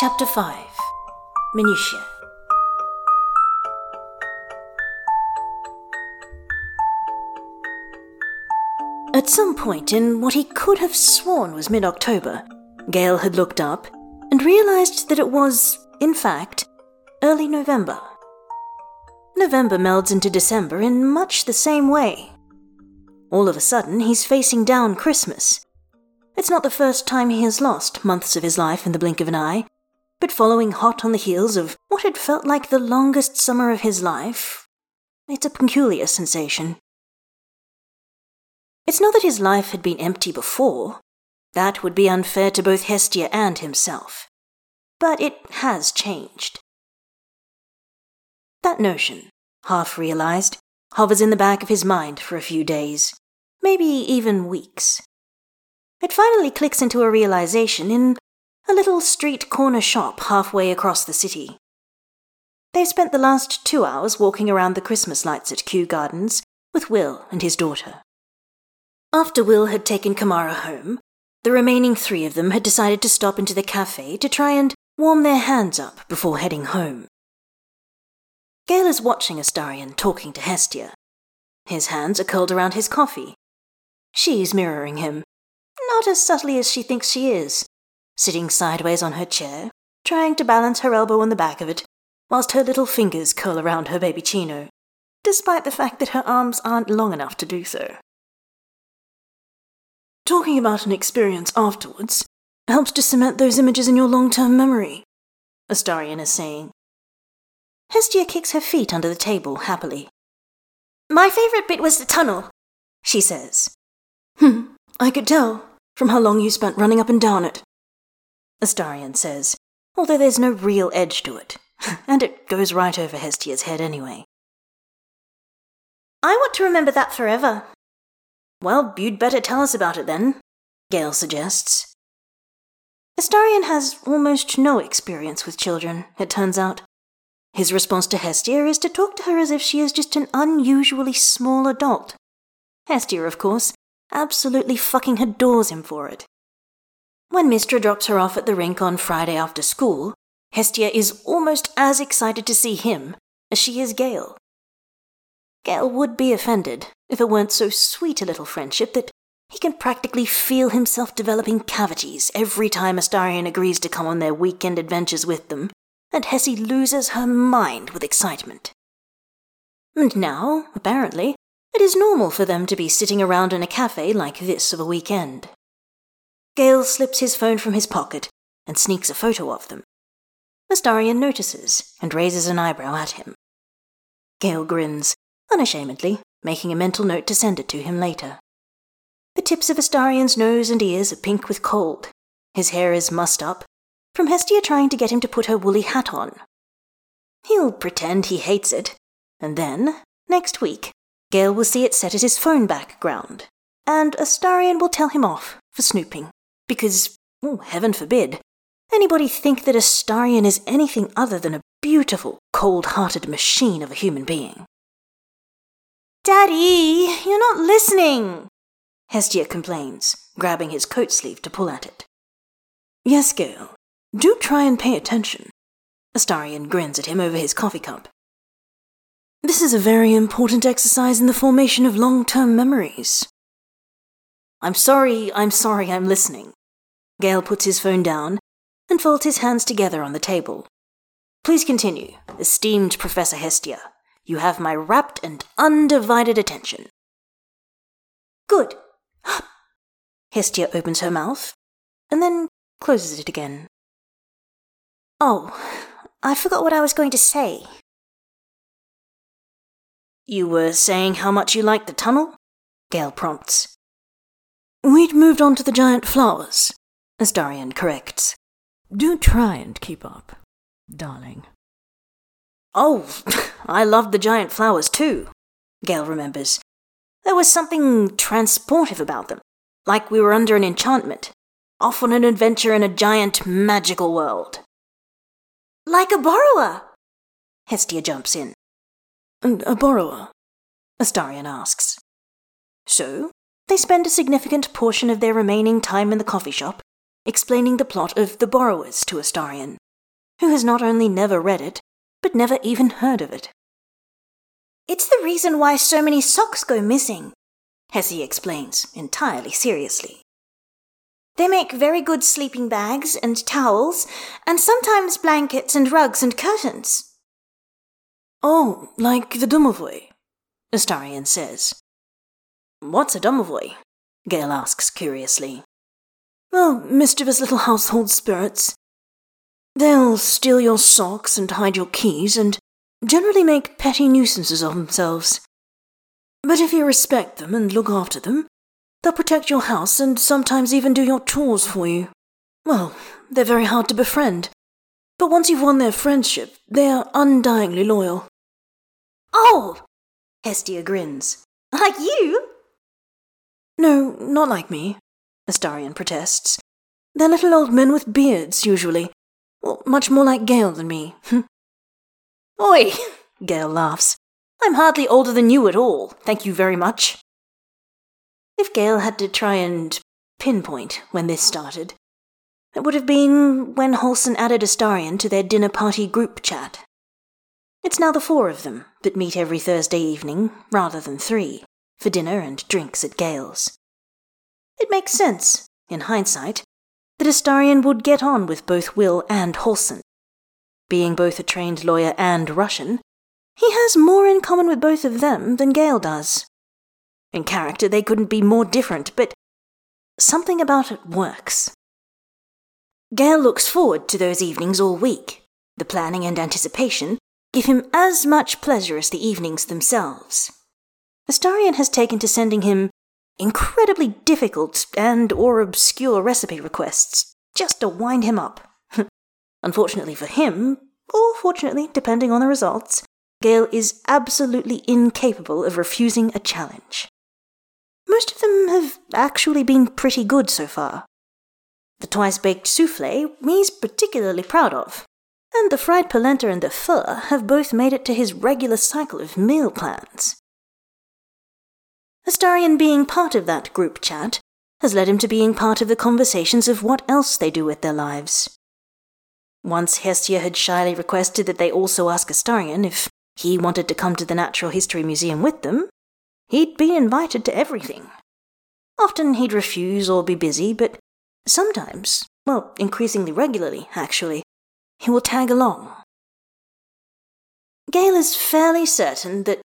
Chapter 5 Minutiae At some point in what he could have sworn was mid October, Gale had looked up and realized that it was, in fact, early November. November melds into December in much the same way. All of a sudden, he's facing down Christmas. It's not the first time he has lost months of his life in the blink of an eye, but following hot on the heels of what had felt like the longest summer of his life, it's a peculiar sensation. It's not that his life had been empty before. That would be unfair to both Hestia and himself. But it has changed. That notion, half realized, hovers in the back of his mind for a few days, maybe even weeks. It finally clicks into a realization in a little street corner shop halfway across the city. They've spent the last two hours walking around the Christmas lights at Kew Gardens with Will and his daughter. After Will had taken Kamara home, the remaining three of them had decided to stop into the cafe to try and warm their hands up before heading home. Gale is watching Astarion talking to Hestia. His hands are curled around his coffee. She's mirroring him, not as subtly as she thinks she is, sitting sideways on her chair, trying to balance her elbow on the back of it, whilst her little fingers curl around her babyccino, despite the fact that her arms aren't long enough to do so. Talking about an experience afterwards helps to cement those images in your long term memory, Astarion is saying. Hestia kicks her feet under the table happily. My favourite bit was the tunnel, she says. Hmm, I could tell from how long you spent running up and down it. Astarion says, although there's no real edge to it, and it goes right over Hestia's head anyway. I want to remember that forever, well, you'd better tell us about it then, Gale suggests. Astarion has almost no experience with children, it turns out. His response to Hestia is to talk to her as if she is just an unusually small adult. Hestia, of course, absolutely fucking adores him for it. When Mystra drops her off at the rink on Friday after school, Hestia is almost as excited to see him as she is Gale. Gale would be offended if it weren't so sweet a little friendship that he can practically feel himself developing cavities every time Astarion agrees to come on their weekend adventures with them, and Hessie loses her mind with excitement. And now, apparently, it is normal for them to be sitting around in a cafe like this of a weekend. Gale slips his phone from his pocket and sneaks a photo of them. Astarion notices and raises an eyebrow at him. Gale grins, unashamedly, making a mental note to send it to him later. The tips of Astarion's nose and ears are pink with cold. His hair is mussed up, from Hestia trying to get him to put her woolly hat on. He'll pretend he hates it, and then, next week, Gale will see it set as his phone background, and Astarion will tell him off for snooping, because, oh, heaven forbid, anybody think that Astarion is anything other than a beautiful, cold hearted machine of a human being. Daddy, you're not listening, Hestia complains, grabbing his coat sleeve to pull at it. Yes, girl, Do try and pay attention. Astarion grins at him over his coffee cup. This is a very important exercise in the formation of long term memories. I'm sorry, I'm sorry, I'm listening. Gale puts his phone down and folds his hands together on the table. Please continue, esteemed Professor Hestia. You have my rapt and undivided attention. Good. Hestia opens her mouth and then closes it again. Oh, I forgot what I was going to say. You were saying how much you liked the tunnel? Gale prompts. We'd moved on to the giant flowers, Astarion corrects. Do try and keep up, darling. Oh, I loved the giant flowers too, Gale remembers. There was something transportive about them, like we were under an enchantment, off on an adventure in a giant magical world. Like a borrower, Hestia jumps in. A borrower? Astarion asks. So, they spend a significant portion of their remaining time in the coffee shop explaining the plot of The Borrowers to Astarion, who has not only never read it, but never even heard of it. It's the reason why so many socks go missing, Hessie explains, entirely seriously. They make very good sleeping bags and towels, and sometimes blankets and rugs and curtains. Oh, like the domovoi, Astarion says. What's a domovoi? Gale asks curiously. Well, mischievous little household spirits. They'll steal your socks and hide your keys and generally make petty nuisances of themselves. But if you respect them and look after them, they'll protect your house and sometimes even do your chores for you. Well, they're very hard to befriend. But once you've won their friendship, they are undyingly loyal. Oh! Hestia grins. Like you? No, not like me, Astarion protests. They're little old men with beards, usually. Well, much more like Gale than me. Oi! Gale laughs. I'm hardly older than you at all, thank you very much. If Gale had to try and pinpoint when this started, it would have been when Halsin added Astarion to their dinner party group chat. It's now the four of them that meet every Thursday evening, rather than three, for dinner and drinks at Gale's. It makes sense, in hindsight, that Astarion would get on with both Will and Halsin. Being both a trained lawyer and Russian, he has more in common with both of them than Gale does. In character, they couldn't be more different, but something about it works. Gale looks forward to those evenings all week. The planning and anticipation give him as much pleasure as the evenings themselves. Astarion has taken to sending him incredibly difficult and or obscure recipe requests just to wind him up. Unfortunately for him, or fortunately, depending on the results, Gale is absolutely incapable of refusing a challenge. Most of them have actually been pretty good so far. The twice baked souffle he's particularly proud of, and the fried polenta and the pho have both made it to his regular cycle of meal plans. Astarion being part of that group chat has led him to being part of the conversations of what else they do with their lives. Once Hestia had shyly requested that they also ask Astarion if he wanted to come to the Natural History Museum with them, he'd be invited to everything. Often he'd refuse or be busy, but sometimes, well, increasingly regularly, actually, he will tag along. Gale is fairly certain that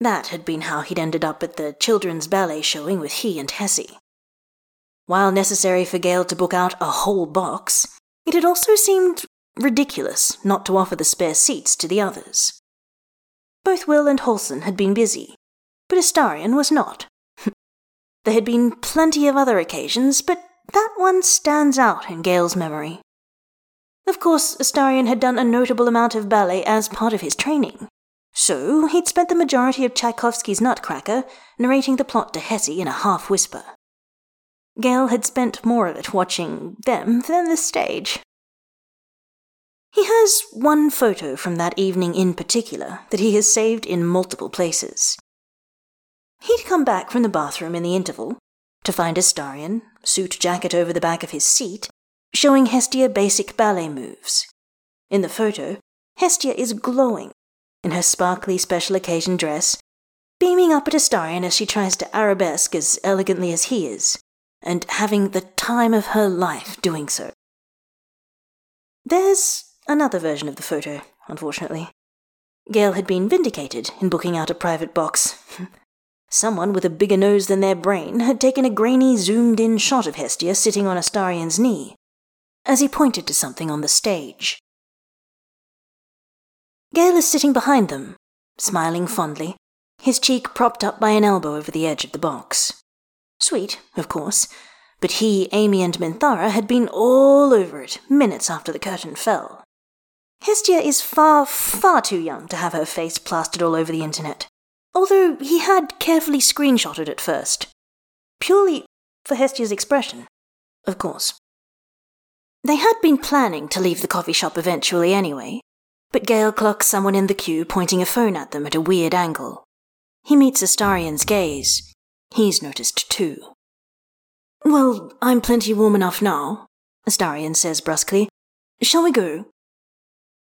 that had been how he'd ended up at the children's ballet showing with he and Hessie. While necessary for Gale to book out a whole box, it had also seemed ridiculous not to offer the spare seats to the others. Both Will and Halsin had been busy, but Astarion was not. there had been plenty of other occasions, but that one stands out in Gale's memory. Of course, Astarion had done a notable amount of ballet as part of his training, so he'd spent the majority of Tchaikovsky's Nutcracker narrating the plot to Hessie in a half whisper. Gale had spent more of it watching them than the stage. He has one photo from that evening in particular that he has saved in multiple places. He'd come back from the bathroom in the interval to find Astarion, suit jacket over the back of his seat, showing Hestia basic ballet moves. In the photo, Hestia is glowing in her sparkly special occasion dress, beaming up at Astarion as she tries to arabesque as elegantly as he is, and having the time of her life doing so. There's another version of the photo, unfortunately. Gale had been vindicated in booking out a private box. Someone with a bigger nose than their brain had taken a grainy, zoomed in shot of Hestia sitting on Astarion's knee, as he pointed to something on the stage. Gale is sitting behind them, smiling fondly, his cheek propped up by an elbow over the edge of the box. Sweet, of course, but he, Amy, and Minthara had been all over it minutes after the curtain fell. Hestia is far, far too young to have her face plastered all over the internet, although he had carefully screenshotted it first. Purely for Hestia's expression, of course. They had been planning to leave the coffee shop eventually anyway, but Gale clocks someone in the queue pointing a phone at them at a weird angle. He meets Astarion's gaze. He's noticed too. Well, I'm plenty warm enough now, Astarion says brusquely. Shall we go?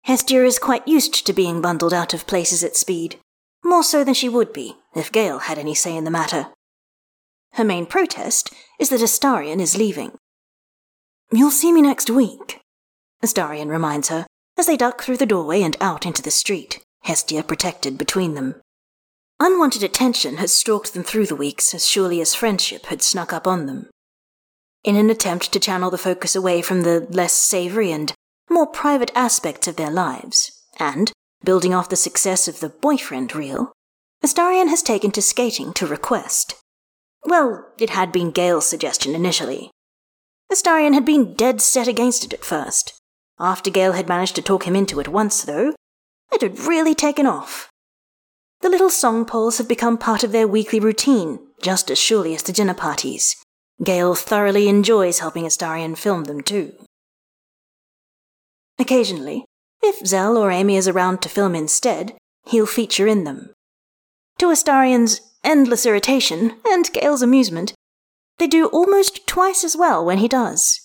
Hestia is quite used to being bundled out of places at speed, more so than she would be if Gale had any say in the matter. Her main protest is that Astarion is leaving. You'll see me next week, Astarion reminds her as they duck through the doorway and out into the street, Hestia protected between them. Unwanted attention had stalked them through the weeks as surely as friendship had snuck up on them. In an attempt to channel the focus away from the less savory and more private aspects of their lives, and building off the success of the boyfriend reel, Astarion has taken to skating to request. Well, it had been Gale's suggestion initially. Astarion had been dead set against it at first. After Gale had managed to talk him into it once, though, it had really taken off. The little song polls have become part of their weekly routine, just as surely as the dinner parties. Gale thoroughly enjoys helping Astarion film them too. Occasionally, if Zell or Amy is around to film instead, he'll feature in them. To Astarion's endless irritation and Gale's amusement, they do almost twice as well when he does.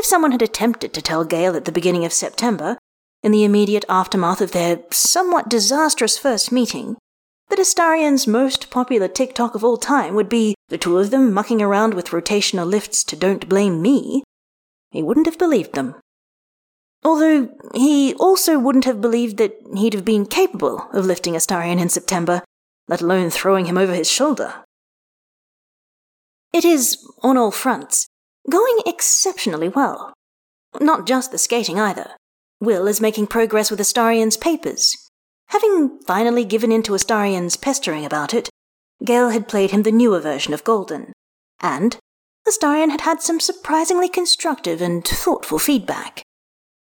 If someone had attempted to tell Gale at the beginning of September, in the immediate aftermath of their somewhat disastrous first meeting, that Astarion's most popular TikTok of all time would be the two of them mucking around with rotational lifts to Don't Blame Me, he wouldn't have believed them. Although he also wouldn't have believed that he'd have been capable of lifting Astarion in September, let alone throwing him over his shoulder. It is, on all fronts, going exceptionally well. Not just the skating either. Will is making progress with Astarion's papers. Having finally given in to Astarion's pestering about it, Gale had played him the newer version of Golden, and Astarion had had some surprisingly constructive and thoughtful feedback.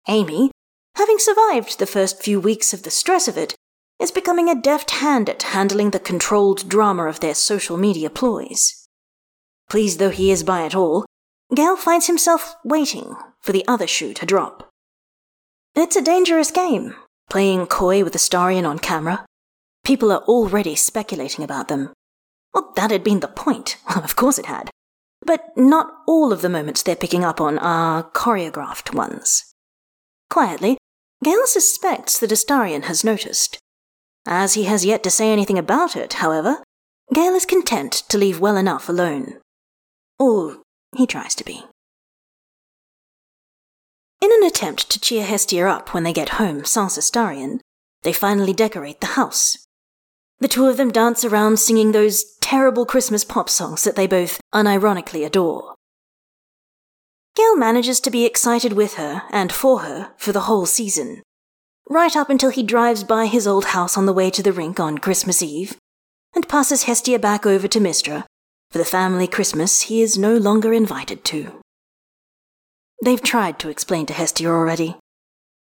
Amy, having survived the first few weeks of the stress of it, is becoming a deft hand at handling the controlled drama of their social media ploys. Pleased though he is by it all, Gale finds himself waiting for the other shoe to drop. It's a dangerous game, playing coy with Astarion on camera. People are already speculating about them. Well, that had been the point. of course it had. But not all of the moments they're picking up on are choreographed ones. Quietly, Gale suspects that Astarion has noticed. As he has yet to say anything about it, however, Gale is content to leave well enough alone. Or he tries to be. In an attempt to cheer Hestia up when they get home sans Astarion, they finally decorate the house. The two of them dance around singing those terrible Christmas pop songs that they both unironically adore. Gale manages to be excited with her and for her for the whole season, right up until he drives by his old house on the way to the rink on Christmas Eve and passes Hestia back over to Mystra for the family Christmas he is no longer invited to. They've tried to explain to Hestia already.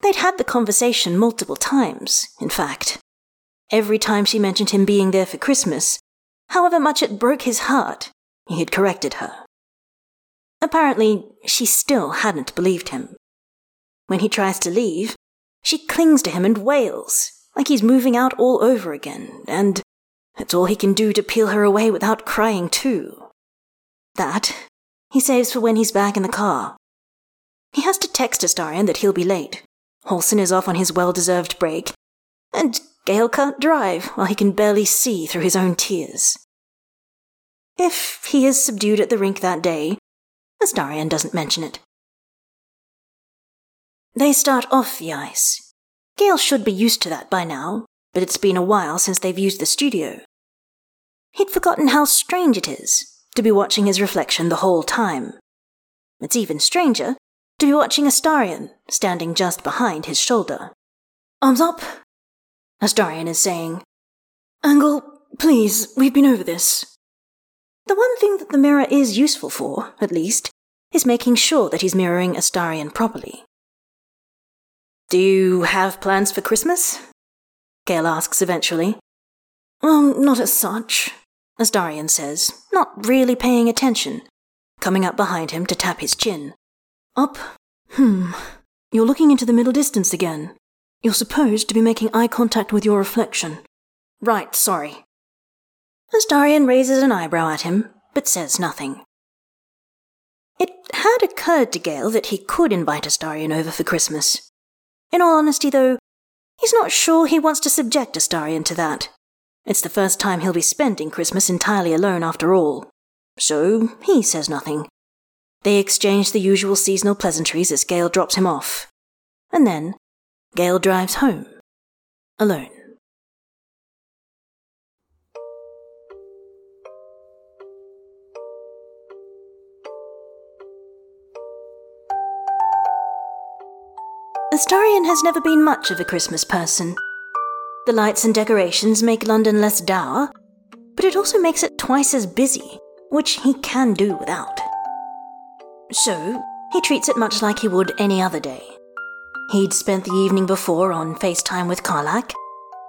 They'd had the conversation multiple times, in fact. Every time she mentioned him being there for Christmas, however much it broke his heart, he had corrected her. Apparently, she still hadn't believed him. When he tries to leave, she clings to him and wails, like he's moving out all over again, and it's all he can do to peel her away without crying too. That he saves for when he's back in the car. He has to text Astarion that he'll be late. Halsin is off on his well deserved break, and Gale can't drive while he can barely see through his own tears. If he is subdued at the rink that day, Astarion doesn't mention it. They start off the ice. Gale should be used to that by now, but it's been a while since they've used the studio. He'd forgotten how strange it is to be watching his reflection the whole time. It's even stranger to be watching Astarion standing just behind his shoulder. Arms up, Astarion is saying. Angle, please, we've been over this. The one thing that the mirror is useful for, at least, is making sure that he's mirroring Astarion properly. Do you have plans for Christmas? Gale asks eventually. Um, not as such, Astarion says, not really paying attention, coming up behind him to tap his chin. Up? Hmm. You're looking into the middle distance again. You're supposed to be making eye contact with your reflection. Right, sorry. Astarion raises an eyebrow at him, but says nothing. It had occurred to Gale that he could invite Astarion over for Christmas. In all honesty, though, he's not sure he wants to subject Astarion to that. It's the first time he'll be spending Christmas entirely alone after all. So he says nothing. They exchange the usual seasonal pleasantries as Gale drops him off. And then, Gale drives home. Alone. Astarion has never been much of a Christmas person. The lights and decorations make London less dour, but it also makes it twice as busy, which he can do without. So, he treats it much like he would any other day. He'd spent the evening before on FaceTime with Karlach,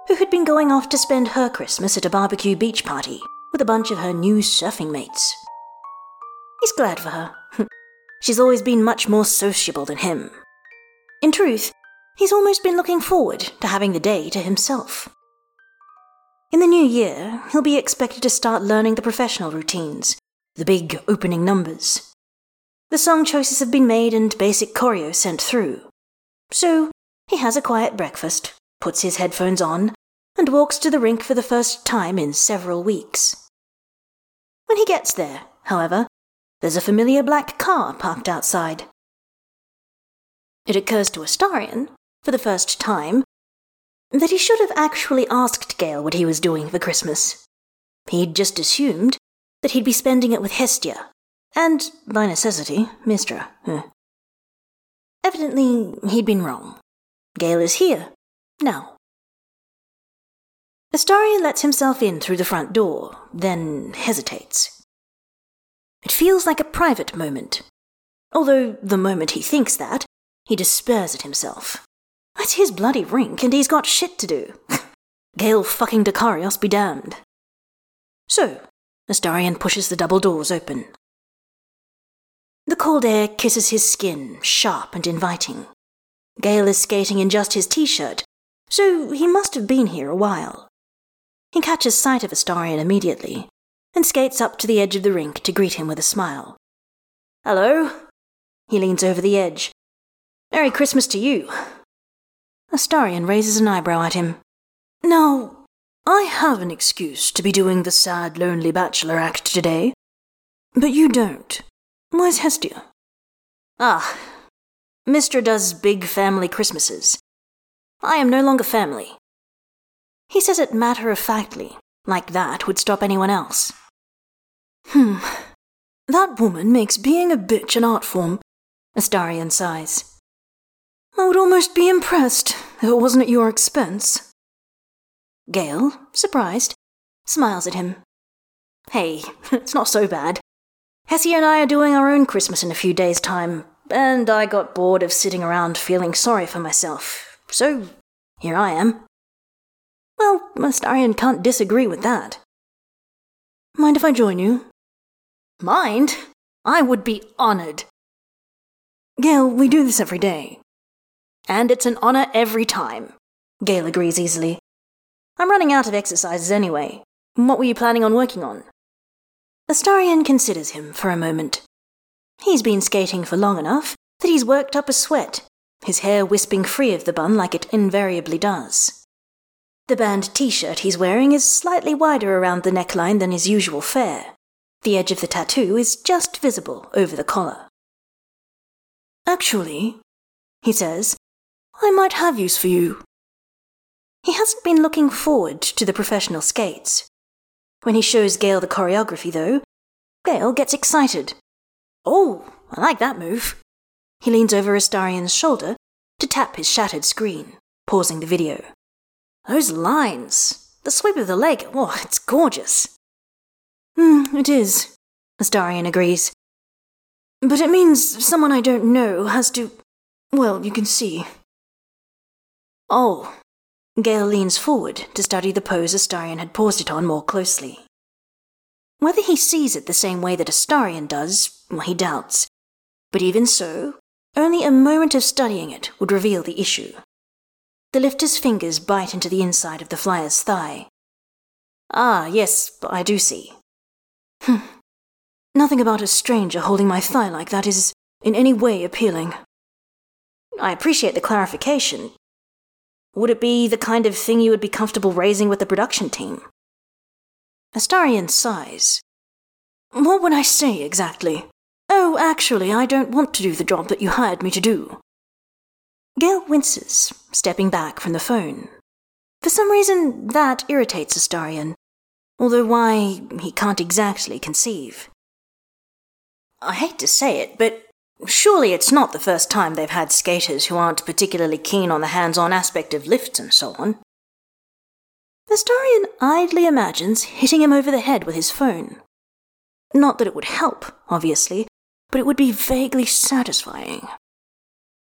who had been going off to spend her Christmas at a barbecue beach party with a bunch of her new surfing mates. He's glad for her. She's always been much more sociable than him. In truth, he's almost been looking forward to having the day to himself. In the new year, he'll be expected to start learning the professional routines, the big opening numbers. The song choices have been made and basic choreo sent through. So, he has a quiet breakfast, puts his headphones on, and walks to the rink for the first time in several weeks. When he gets there, however, there's a familiar black car parked outside. It occurs to Astarion, for the first time, that he should have actually asked Gale what he was doing for Christmas. He'd just assumed that he'd be spending it with Hestia, and, by necessity, Mystra. Evidently, he'd been wrong. Gale is here, now. Astarion lets himself in through the front door, then hesitates. It feels like a private moment, although the moment he thinks that, he despairs at himself. That's his bloody rink, and he's got shit to do. Gale fucking Dekarios be damned. So, Astarion pushes the double doors open. The cold air kisses his skin, sharp and inviting. Gale is skating in just his t shirt, so he must have been here a while. He catches sight of Astarion immediately and skates up to the edge of the rink to greet him with a smile. Hello? He leans over the edge. Merry Christmas to you. Astarion raises an eyebrow at him. Now, I have an excuse to be doing the sad, lonely bachelor act today, but you don't. Where's Hestia? Ah, Mystra does big family Christmases. I am no longer family. He says it matter of factly, like that would stop anyone else. Hmm. That woman makes being a bitch an art form, Astarion sighs. I would almost be impressed if it wasn't at your expense. Gale, surprised, smiles at him. Hey, it's not so bad. Hessia and I are doing our own Christmas in a few days' time, and I got bored of sitting around feeling sorry for myself. So, here I am. Well, Astarion can't disagree with that. Mind if I join you? Mind? I would be honored. Gale, we do this every day. And it's an honor every time. Gale agrees easily. I'm running out of exercises anyway. What were you planning on working on? Astarion considers him for a moment. He's been skating for long enough that he's worked up a sweat, his hair wisping free of the bun like it invariably does. The band t shirt he's wearing is slightly wider around the neckline than his usual fare. The edge of the tattoo is just visible over the collar. Actually, he says, I might have use for you. He hasn't been looking forward to the professional skates. When he shows Gale the choreography, though, Gale gets excited. Oh, I like that move. He leans over Astarion's shoulder to tap his shattered screen, pausing the video. Those lines! The sweep of the leg, oh, it's gorgeous. Hmm, it is, Astarion agrees. But it means someone I don't know has to. Well, you can see. Oh. Gale leans forward to study the pose Astarion had paused it on more closely. Whether he sees it the same way that Astarion does, he doubts. But even so, only a moment of studying it would reveal the issue. The lifter's fingers bite into the inside of the flyer's thigh. Ah, yes, I do see. Hm. Nothing about a stranger holding my thigh like that is in any way appealing. I appreciate the clarification. Would it be the kind of thing you would be comfortable raising with the production team? Astarion sighs. What would I say exactly? Oh, actually, I don't want to do the job that you hired me to do. Gale winces, stepping back from the phone. For some reason, that irritates Astarion, although why, he can't exactly conceive. I hate to say it, but surely it's not the first time they've had skaters who aren't particularly keen on the hands on aspect of lifts and so on. Astarion idly imagines hitting him over the head with his phone. Not that it would help, obviously, but it would be vaguely satisfying.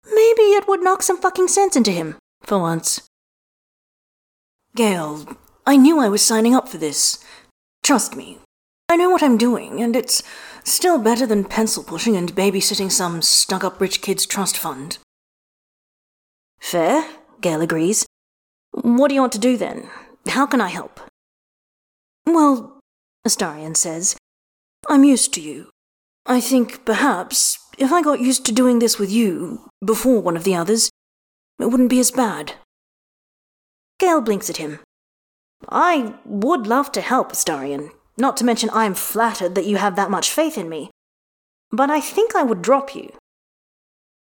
Maybe it would knock some fucking sense into him, for once. Gale, I knew I was signing up for this. Trust me. I know what I'm doing, and it's still better than pencil pushing and babysitting some stuck up rich kid's trust fund. Fair, Gale agrees. What do you want to do then? How can I help? Well, Astarion says, I'm used to you. I think perhaps if I got used to doing this with you before one of the others, it wouldn't be as bad. Gale blinks at him. I would love to help, Astarion, not to mention I am flattered that you have that much faith in me. But I think I would drop you.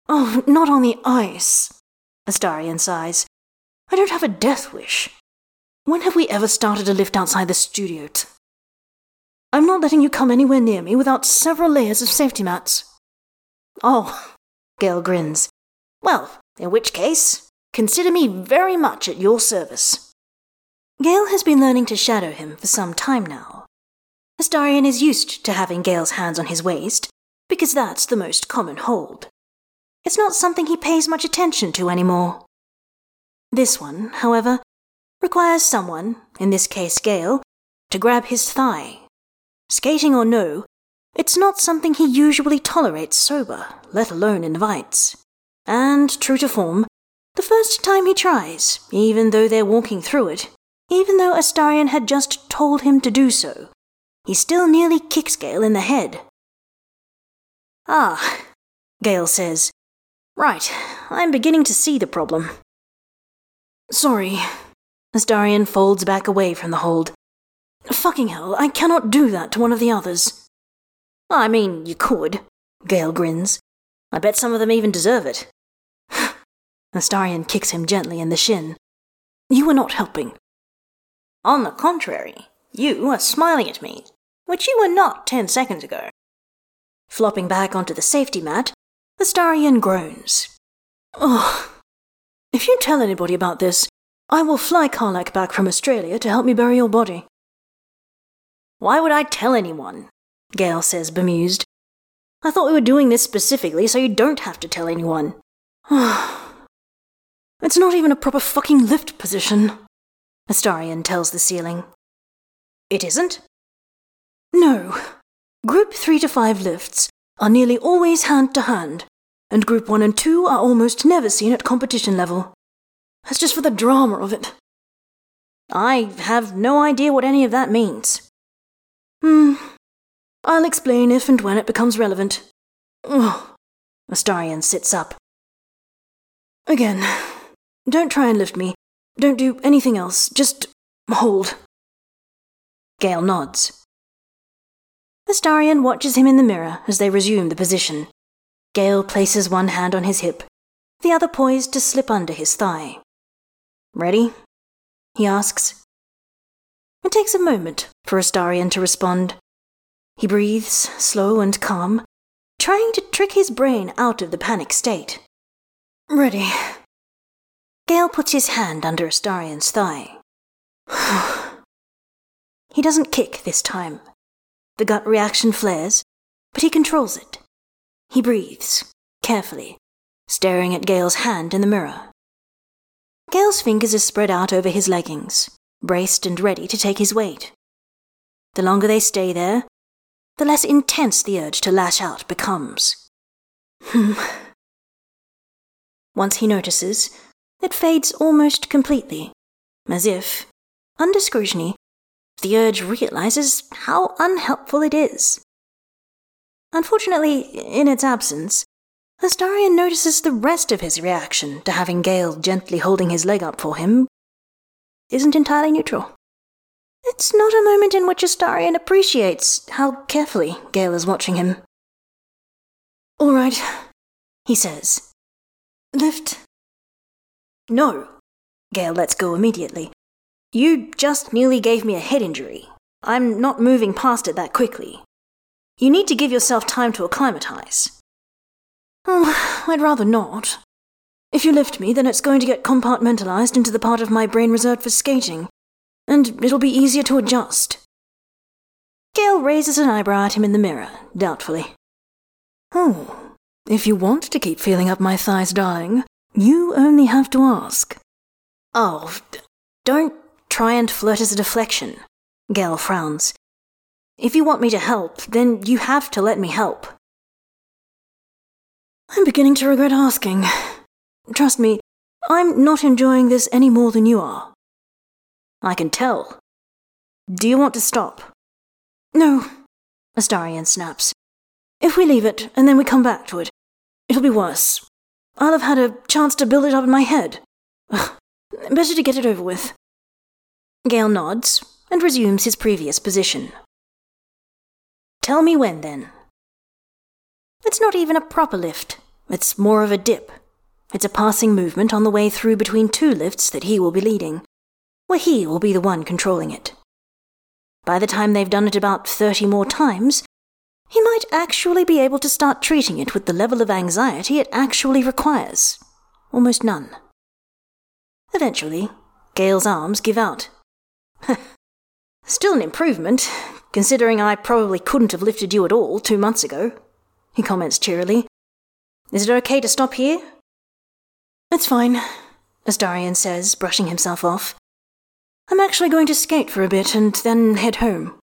Oh, not on the ice, Astarion sighs. I don't have a death wish. When have we ever started a lift outside the studio? I'm not letting you come anywhere near me without several layers of safety mats. Oh, Gale grins. Well, in which case, consider me very much at your service. Gale has been learning to shadow him for some time now. Astarion is used to having Gale's hands on his waist, because that's the most common hold. It's not something he pays much attention to anymore. This one, however, requires someone, in this case Gale, to grab his thigh. Skating or no, it's not something he usually tolerates sober, let alone invites. And, true to form, the first time he tries, even though they're walking through it, even though Astarion had just told him to do so, he still nearly kicks Gale in the head. Ah, Gale says. Right, I'm beginning to see the problem. Sorry, Astarion folds back away from the hold. Fucking hell, I cannot do that to one of the others. I mean, you could, Gale grins. I bet some of them even deserve it. Astarion kicks him gently in the shin. You are not helping. On the contrary, you are smiling at me, which you were not ten seconds ago. Flopping back onto the safety mat, Astarion groans. Oh, if you tell anybody about this, I will fly Karlach back from Australia to help me bury your body. Why would I tell anyone? Gale says, bemused. I thought we were doing this specifically so you don't have to tell anyone. it's not even a proper fucking lift position, Astarion tells the ceiling. It isn't? No. Group 3 to 5 lifts are nearly always hand to hand, and Group 1 and 2 are almost never seen at competition level. That's just for the drama of it. I have no idea what any of that means. Hmm. I'll explain if and when it becomes relevant. Ugh. Astarion sits up. Again, don't try and lift me. Don't do anything else. Just hold. Gale nods. Astarion watches him in the mirror as they resume the position. Gale places one hand on his hip, the other poised to slip under his thigh. Ready? he asks. It takes a moment for Astarion to respond. He breathes, slow and calm, trying to trick his brain out of the panic state. Ready. Gale puts his hand under Astarion's thigh. he doesn't kick this time. The gut reaction flares, but he controls it. He breathes, carefully, staring at Gale's hand in the mirror. Gale's fingers are spread out over his leggings, braced and ready to take his weight. The longer they stay there, the less intense the urge to lash out becomes. Hmm. Once he notices, it fades almost completely, as if, under scrutiny, the urge realizes how unhelpful it is. Unfortunately, in its absence, Astarion notices the rest of his reaction to having Gale gently holding his leg up for him isn't entirely neutral. It's not a moment in which Astarion appreciates how carefully Gale is watching him. All right, he says. Lift. No. Gale lets go immediately. You just nearly gave me a head injury. I'm not moving past it that quickly. You need to give yourself time to acclimatize. Oh, I'd rather not. If you lift me, then it's going to get compartmentalized into the part of my brain reserved for skating, and it'll be easier to adjust. Gale raises an eyebrow at him in the mirror, doubtfully. Oh, if you want to keep feeling up my thighs, darling, you only have to ask. Oh, don't try and flirt as a deflection. Gale frowns. If you want me to help, then you have to let me help. I'm beginning to regret asking. Trust me, I'm not enjoying this any more than you are. I can tell. Do you want to stop? No, Astarion snaps. If we leave it and then we come back to it, it'll be worse. I'll have had a chance to build it up in my head. Ugh, better to get it over with. Gale nods and resumes his previous position. Tell me when, then. It's not even a proper lift. It's more of a dip. It's a passing movement on the way through between two lifts that he will be leading, where he will be the one controlling it. By the time they've done it about 30 more times, he might actually be able to start treating it with the level of anxiety it actually requires. Almost none. Eventually, Gale's arms give out. Still an improvement, considering I probably couldn't have lifted you at all two months ago, he comments cheerily. Is it okay to stop here? It's fine, Astarion says, brushing himself off. I'm actually going to skate for a bit and then head home.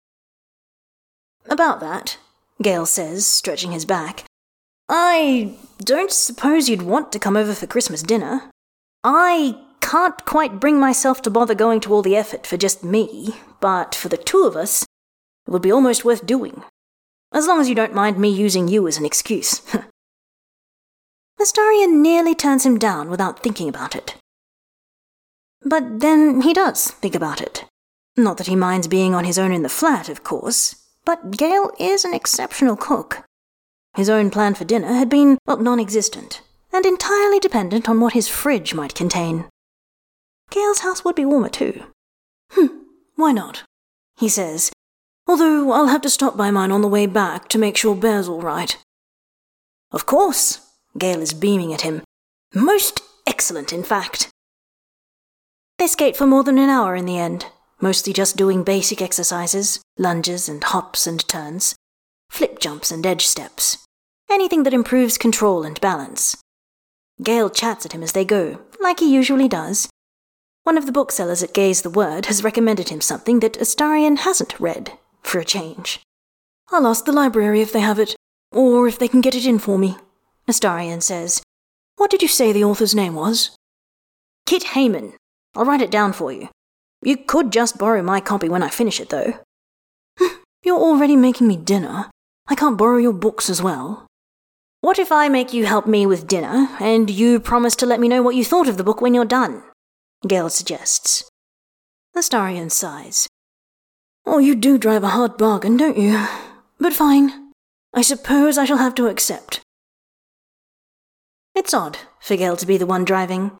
About that, Gale says, stretching his back. I don't suppose you'd want to come over for Christmas dinner. I can't quite bring myself to bother going to all the effort for just me, but for the two of us, it would be almost worth doing. As long as you don't mind me using you as an excuse. Astarion nearly turns him down without thinking about it. But then he does think about it. Not that he minds being on his own in the flat, of course, but Gale is an exceptional cook. His own plan for dinner had been, well, non existent, and entirely dependent on what his fridge might contain. Gale's house would be warmer too. Hm, why not? He says, although I'll have to stop by mine on the way back to make sure Bear's all right. Of course, Gale is beaming at him. Most excellent, in fact. They skate for more than an hour in the end, mostly just doing basic exercises, lunges and hops and turns, flip jumps and edge steps, anything that improves control and balance. Gale chats at him as they go, like he usually does. One of the booksellers at Gaze the Word has recommended him something that Astarion hasn't read, for a change. I'll ask the library if they have it, or if they can get it in for me. Astarion says. What did you say the author's name was? Kit Hayman. I'll write it down for you. You could just borrow my copy when I finish it, though. You're already making me dinner. I can't borrow your books as well. What if I make you help me with dinner, and you promise to let me know what you thought of the book when you're done? Gale suggests. Astarion sighs. Oh, you do drive a hard bargain, don't you? But fine. I suppose I shall have to accept. It's odd for Gale to be the one driving.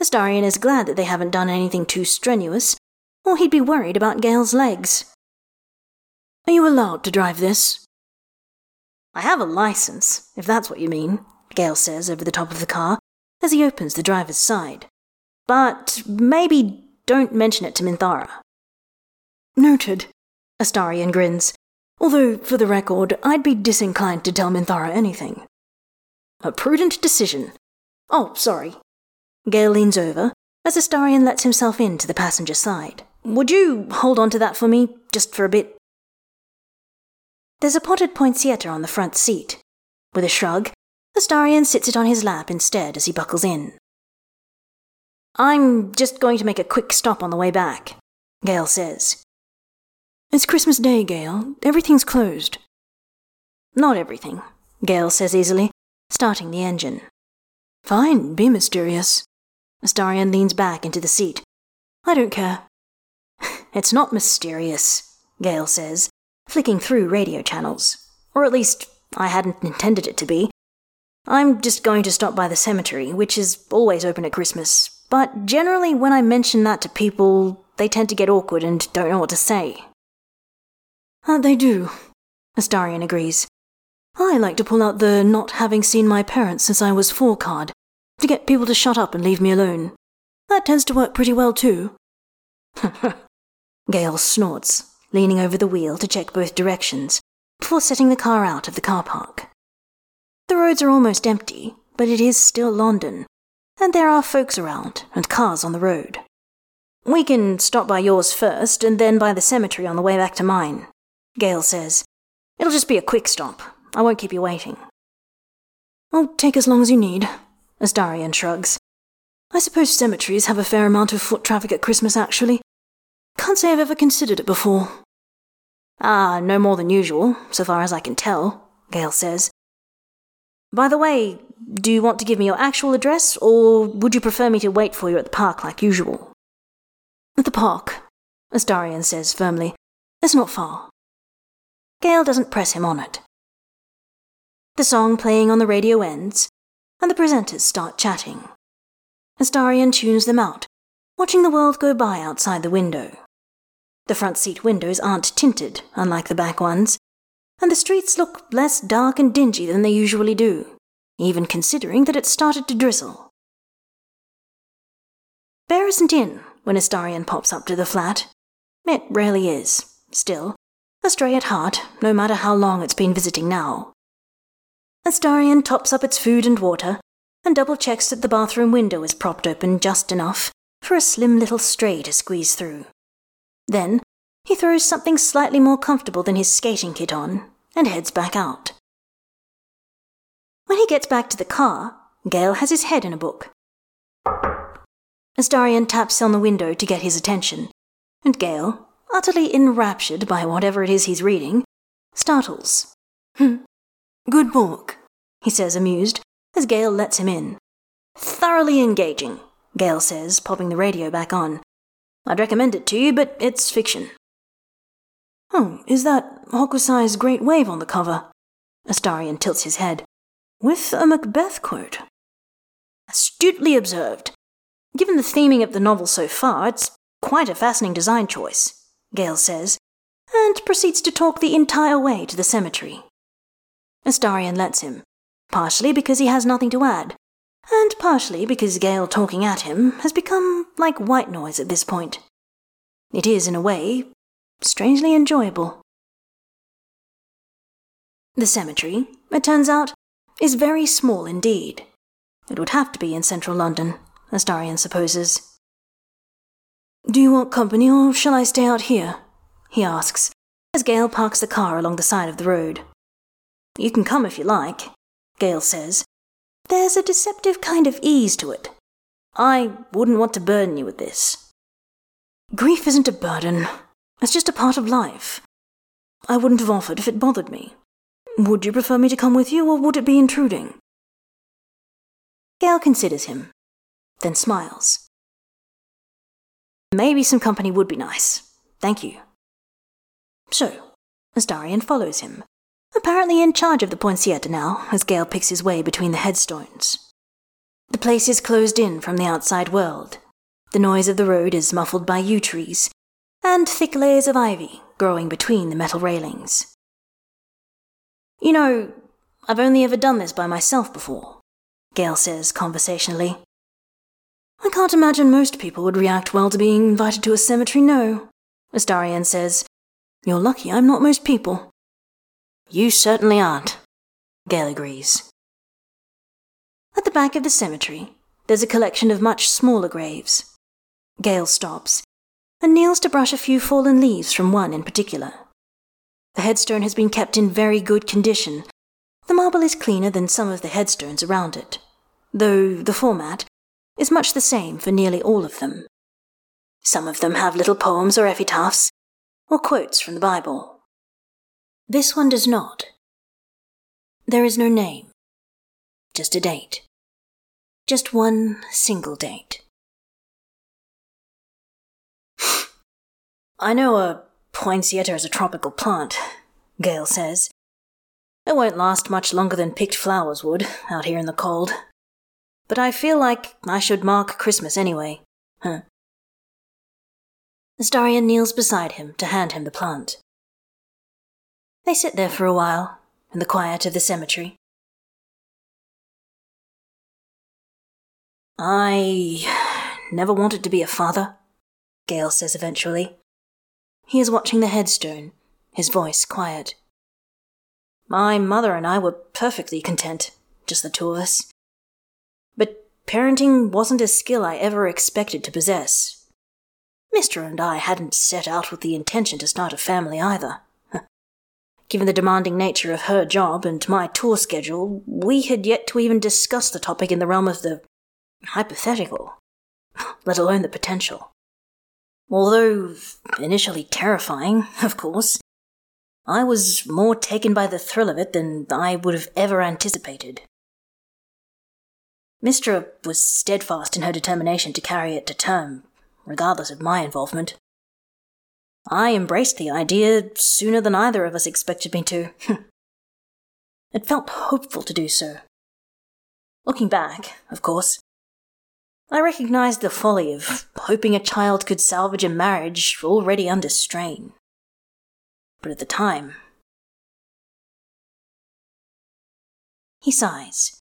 Astarion is glad that they haven't done anything too strenuous, or he'd be worried about Gale's legs. Are you allowed to drive this? I have a license, if that's what you mean, Gale says over the top of the car as he opens the driver's side. But maybe don't mention it to Minthara. Noted. Astarion grins. Although, for the record, I'd be disinclined to tell Minthara anything. A prudent decision. Oh, sorry. Gale leans over as Astarion lets himself in to the passenger side. Would you hold on to that for me, just for a bit? There's a potted poinsettia on the front seat. With a shrug, Astarion sits it on his lap instead as he buckles in. I'm just going to make a quick stop on the way back, Gale says. It's Christmas Day, Gale. Everything's closed. Not everything, Gale says easily, starting the engine. Fine, be mysterious. Astarion leans back into the seat. I don't care. It's not mysterious, Gale says, flicking through radio channels. Or at least, I hadn't intended it to be. I'm just going to stop by the cemetery, which is always open at Christmas. But generally, when I mention that to people, they tend to get awkward and don't know what to say. Uh, they do, Astarion agrees. I like to pull out the not having seen my parents since I was four card, to get people to shut up and leave me alone. That tends to work pretty well too. Gale snorts, leaning over the wheel to check both directions, before setting the car out of the car park. The roads are almost empty, but it is still London, and there are folks around and cars on the road. We can stop by yours first and then by the cemetery on the way back to mine, Gale says. It'll just be a quick stop. I won't keep you waiting. I'll take as long as you need, Astarion shrugs. I suppose cemeteries have a fair amount of foot traffic at Christmas, actually. Can't say I've ever considered it before. Ah, no more than usual, so far as I can tell, Gale says. By the way, do you want to give me your actual address, or would you prefer me to wait for you at the park like usual? At the park, Astarion says firmly. It's not far. Gale doesn't press him on it. The song playing on the radio ends, and the presenters start chatting. Astarion tunes them out, watching the world go by outside the window. The front seat windows aren't tinted, unlike the back ones, and the streets look less dark and dingy than they usually do, even considering that it started to drizzle. Bear isn't in when Astarion pops up to the flat. It rarely is, still, astray at heart, no matter how long it's been visiting now. Astarion tops up its food and water, and double checks that the bathroom window is propped open just enough for a slim little stray to squeeze through. Then he throws something slightly more comfortable than his skating kit on and heads back out. When he gets back to the car, Gale has his head in a book. Astarion taps on the window to get his attention, and Gale, utterly enraptured by whatever it is he's reading, startles. Hmm. Good book, he says, amused, as Gale lets him in. Thoroughly engaging, Gale says, popping the radio back on. I'd recommend it to you, but it's fiction. Oh, is that Hokusai's Great Wave on the cover? Astarion tilts his head. With a Macbeth quote. Astutely observed. Given the theming of the novel so far, it's quite a fascinating design choice, Gale says, and proceeds to talk the entire way to the cemetery. Astarion lets him, partially because he has nothing to add, and partially because Gale talking at him has become like white noise at this point. It is, in a way, strangely enjoyable. The cemetery, it turns out, is very small indeed. It would have to be in central London, Astarion supposes. Do you want company, or shall I stay out here? he asks, as Gale parks the car along the side of the road. You can come if you like, Gale says. There's a deceptive kind of ease to it. I wouldn't want to burden you with this. Grief isn't a burden. It's just a part of life. I wouldn't have offered if it bothered me. Would you prefer me to come with you, or would it be intruding? Gale considers him, then smiles. Maybe some company would be nice. Thank you. So, Astarion follows him, apparently in charge of the poinsettia now, as Gale picks his way between the headstones. The place is closed in from the outside world. The noise of the road is muffled by yew trees and thick layers of ivy growing between the metal railings. You know, I've only ever done this by myself before, Gale says conversationally. I can't imagine most people would react well to being invited to a cemetery, no, Astarion says. You're lucky I'm not most people. You certainly aren't, Gale agrees. At the back of the cemetery, there's a collection of much smaller graves. Gale stops and kneels to brush a few fallen leaves from one in particular. The headstone has been kept in very good condition. The marble is cleaner than some of the headstones around it, though the format is much the same for nearly all of them. Some of them have little poems or epitaphs, or quotes from the Bible. This one does not. There is no name. Just a date. Just one single date. I know a poinsettia is a tropical plant, Gale says. It won't last much longer than picked flowers would, out here in the cold. But I feel like I should mark Christmas anyway. Huh. Astarion kneels beside him to hand him the plant. They sit there for a while, in the quiet of the cemetery. I never wanted to be a father, Gale says eventually. He is watching the headstone, his voice quiet. My mother and I were perfectly content, just the two of us. But parenting wasn't a skill I ever expected to possess. Mystra and I hadn't set out with the intention to start a family either. Given the demanding nature of her job and my tour schedule, we had yet to even discuss the topic in the realm of the hypothetical, let alone the potential. Although initially terrifying, of course, I was more taken by the thrill of it than I would have ever anticipated. Mystra was steadfast in her determination to carry it to term, regardless of my involvement. I embraced the idea sooner than either of us expected me to. it felt hopeful to do so. Looking back, of course, I recognized the folly of hoping a child could salvage a marriage already under strain. But at the time, he sighs.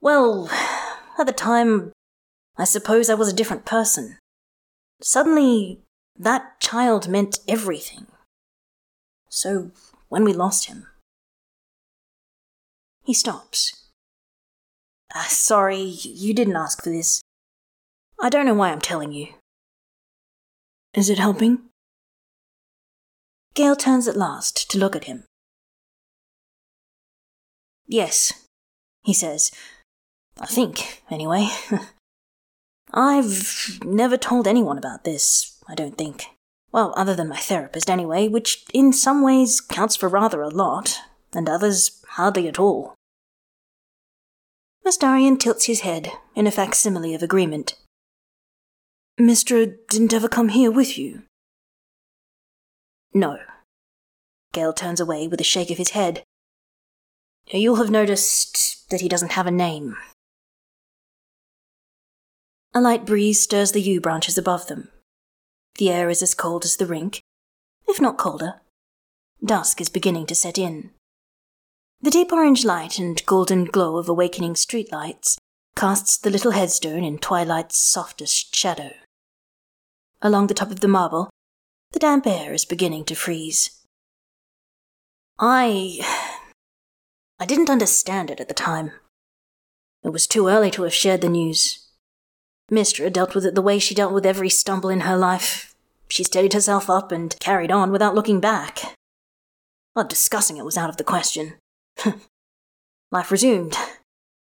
Well, at the time, I suppose I was a different person. Suddenly, that child meant everything. So, when we lost him, he stops. Uh, sorry, you didn't ask for this. I don't know why I'm telling you. Is it helping? Gale turns at last to look at him. Yes, he says. I think, anyway. I've never told anyone about this, I don't think. Well, other than my therapist, anyway, which in some ways counts for rather a lot, and others hardly at all. Astarion tilts his head in a facsimile of agreement. Mystra didn't ever come here with you? No. Gale turns away with a shake of his head. You'll have noticed that he doesn't have a name. A light breeze stirs the yew branches above them. The air is as cold as the rink, if not colder. Dusk is beginning to set in. The deep orange light and golden glow of awakening streetlights casts the little headstone in twilight's softest shadow. Along the top of the marble, the damp air is beginning to freeze. I. I didn't understand it at the time. It was too early to have shared the news. Mystra dealt with it the way she dealt with every stumble in her life. She steadied herself up and carried on without looking back. Well, discussing it was out of the question. Life resumed.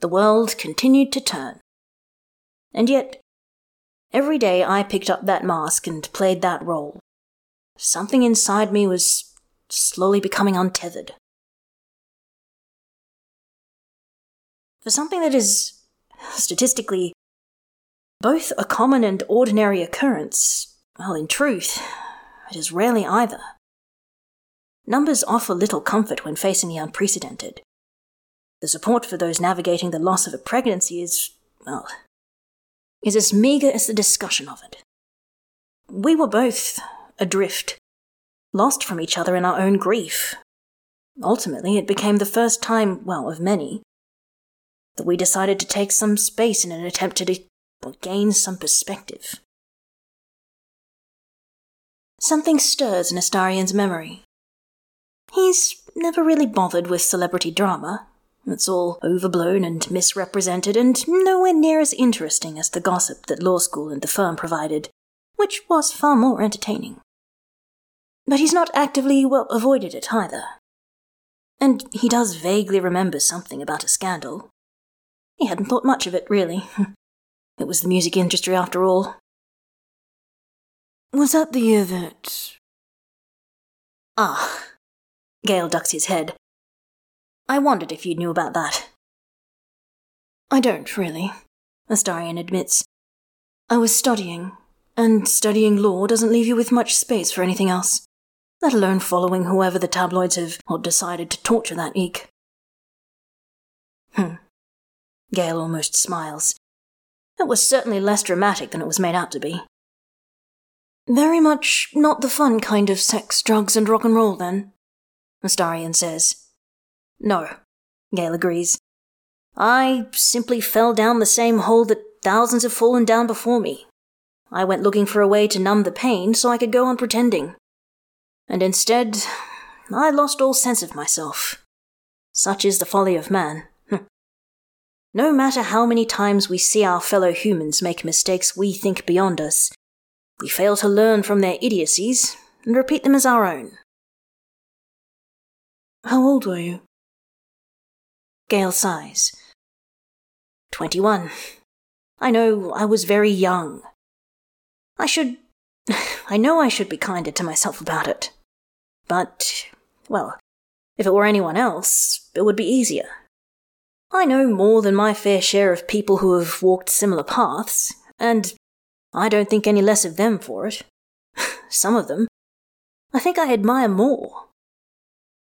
The world continued to turn. And yet, every day I picked up that mask and played that role. Something inside me was slowly becoming untethered. For something that is, statistically, both a common and ordinary occurrence, well, in truth, it is rarely either. Numbers offer little comfort when facing the unprecedented. The support for those navigating the loss of a pregnancy is, well, is as meagre as the discussion of it. We were both adrift, lost from each other in our own grief. Ultimately, it became the first time, well, of many, that we decided to take some space in an attempt to de- gain some perspective. Something stirs in Astarion's memory. He's never really bothered with celebrity drama. It's all overblown and misrepresented, and nowhere near as interesting as the gossip that law school and the firm provided, which was far more entertaining. But he's not actively, well, avoided it either. And he does vaguely remember something about a scandal. He hadn't thought much of it, really. it was the music industry after all. Was that the year that. Ah, Gale ducks his head. I wondered if you knew about that. I don't, really, Astarion admits. I was studying, and studying law doesn't leave you with much space for anything else, let alone following whoever the tabloids have or decided to torture that eek. Hmm. Gale almost smiles. It was certainly less dramatic than it was made out to be. Very much not the fun kind of sex, drugs, and rock and roll, then, Astarion says. No, Gale agrees. I simply fell down the same hole that thousands have fallen down before me. I went looking for a way to numb the pain so I could go on pretending. And instead, I lost all sense of myself. Such is the folly of man. Hm. no matter how many times we see our fellow humans make mistakes we think beyond us, we fail to learn from their idiocies and repeat them as our own. How old were you? Gale sighs. Twenty one. I know I was very young. I should. I know I should be kinder to myself about it. But, well, if it were anyone else, it would be easier. I know more than my fair share of people who have walked similar paths, and I don't think any less of them for it. Some of them. I think I admire more.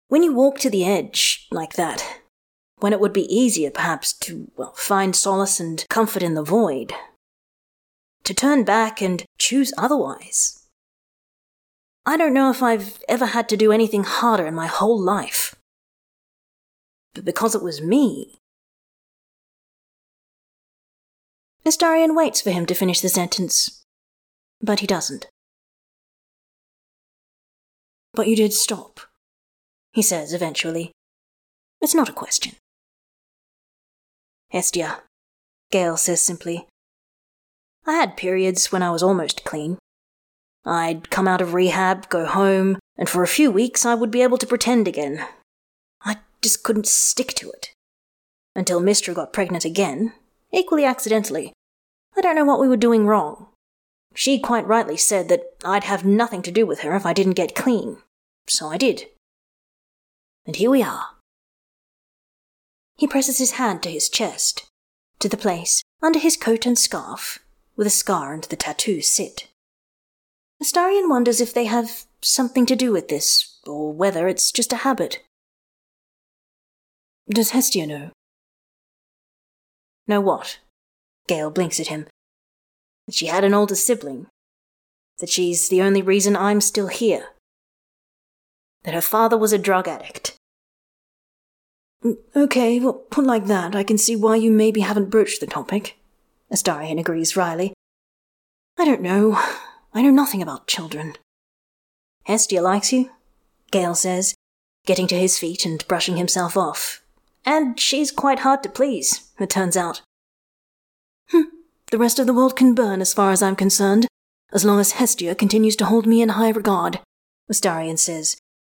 When you walk to the edge, like that, when it would be easier, perhaps, to, well, find solace and comfort in the void, to turn back and choose otherwise. I don't know if I've ever had to do anything harder in my whole life. But because it was me, Astarion waits for him to finish the sentence, but he doesn't. But you did stop, he says eventually. It's not a question. Hestia, Gale says simply. I had periods when I was almost clean. I'd come out of rehab, go home, and for a few weeks I would be able to pretend again. I just couldn't stick to it. Until Mystra got pregnant again, equally accidentally, I don't know what we were doing wrong. She quite rightly said that I'd have nothing to do with her if I didn't get clean. So I did. And here we are. He presses his hand to his chest, to the place under his coat and scarf where the scar and the tattoo sit. Astarion wonders if they have something to do with this, or whether it's just a habit. Does Hestia know? Know what? Gale blinks at him. That she had an older sibling. That she's the only reason I'm still here. That her father was a drug addict. Mm, okay, well, put like that, I can see why you maybe haven't broached the topic. Astarion agrees wryly. I don't know. I know nothing about children. Hestia likes you, Gale says, getting to his feet and brushing himself off. And she's quite hard to please, it turns out. Hm. The rest of the world can burn as far as I'm concerned, as long as Hestia continues to hold me in high regard, Astarion says,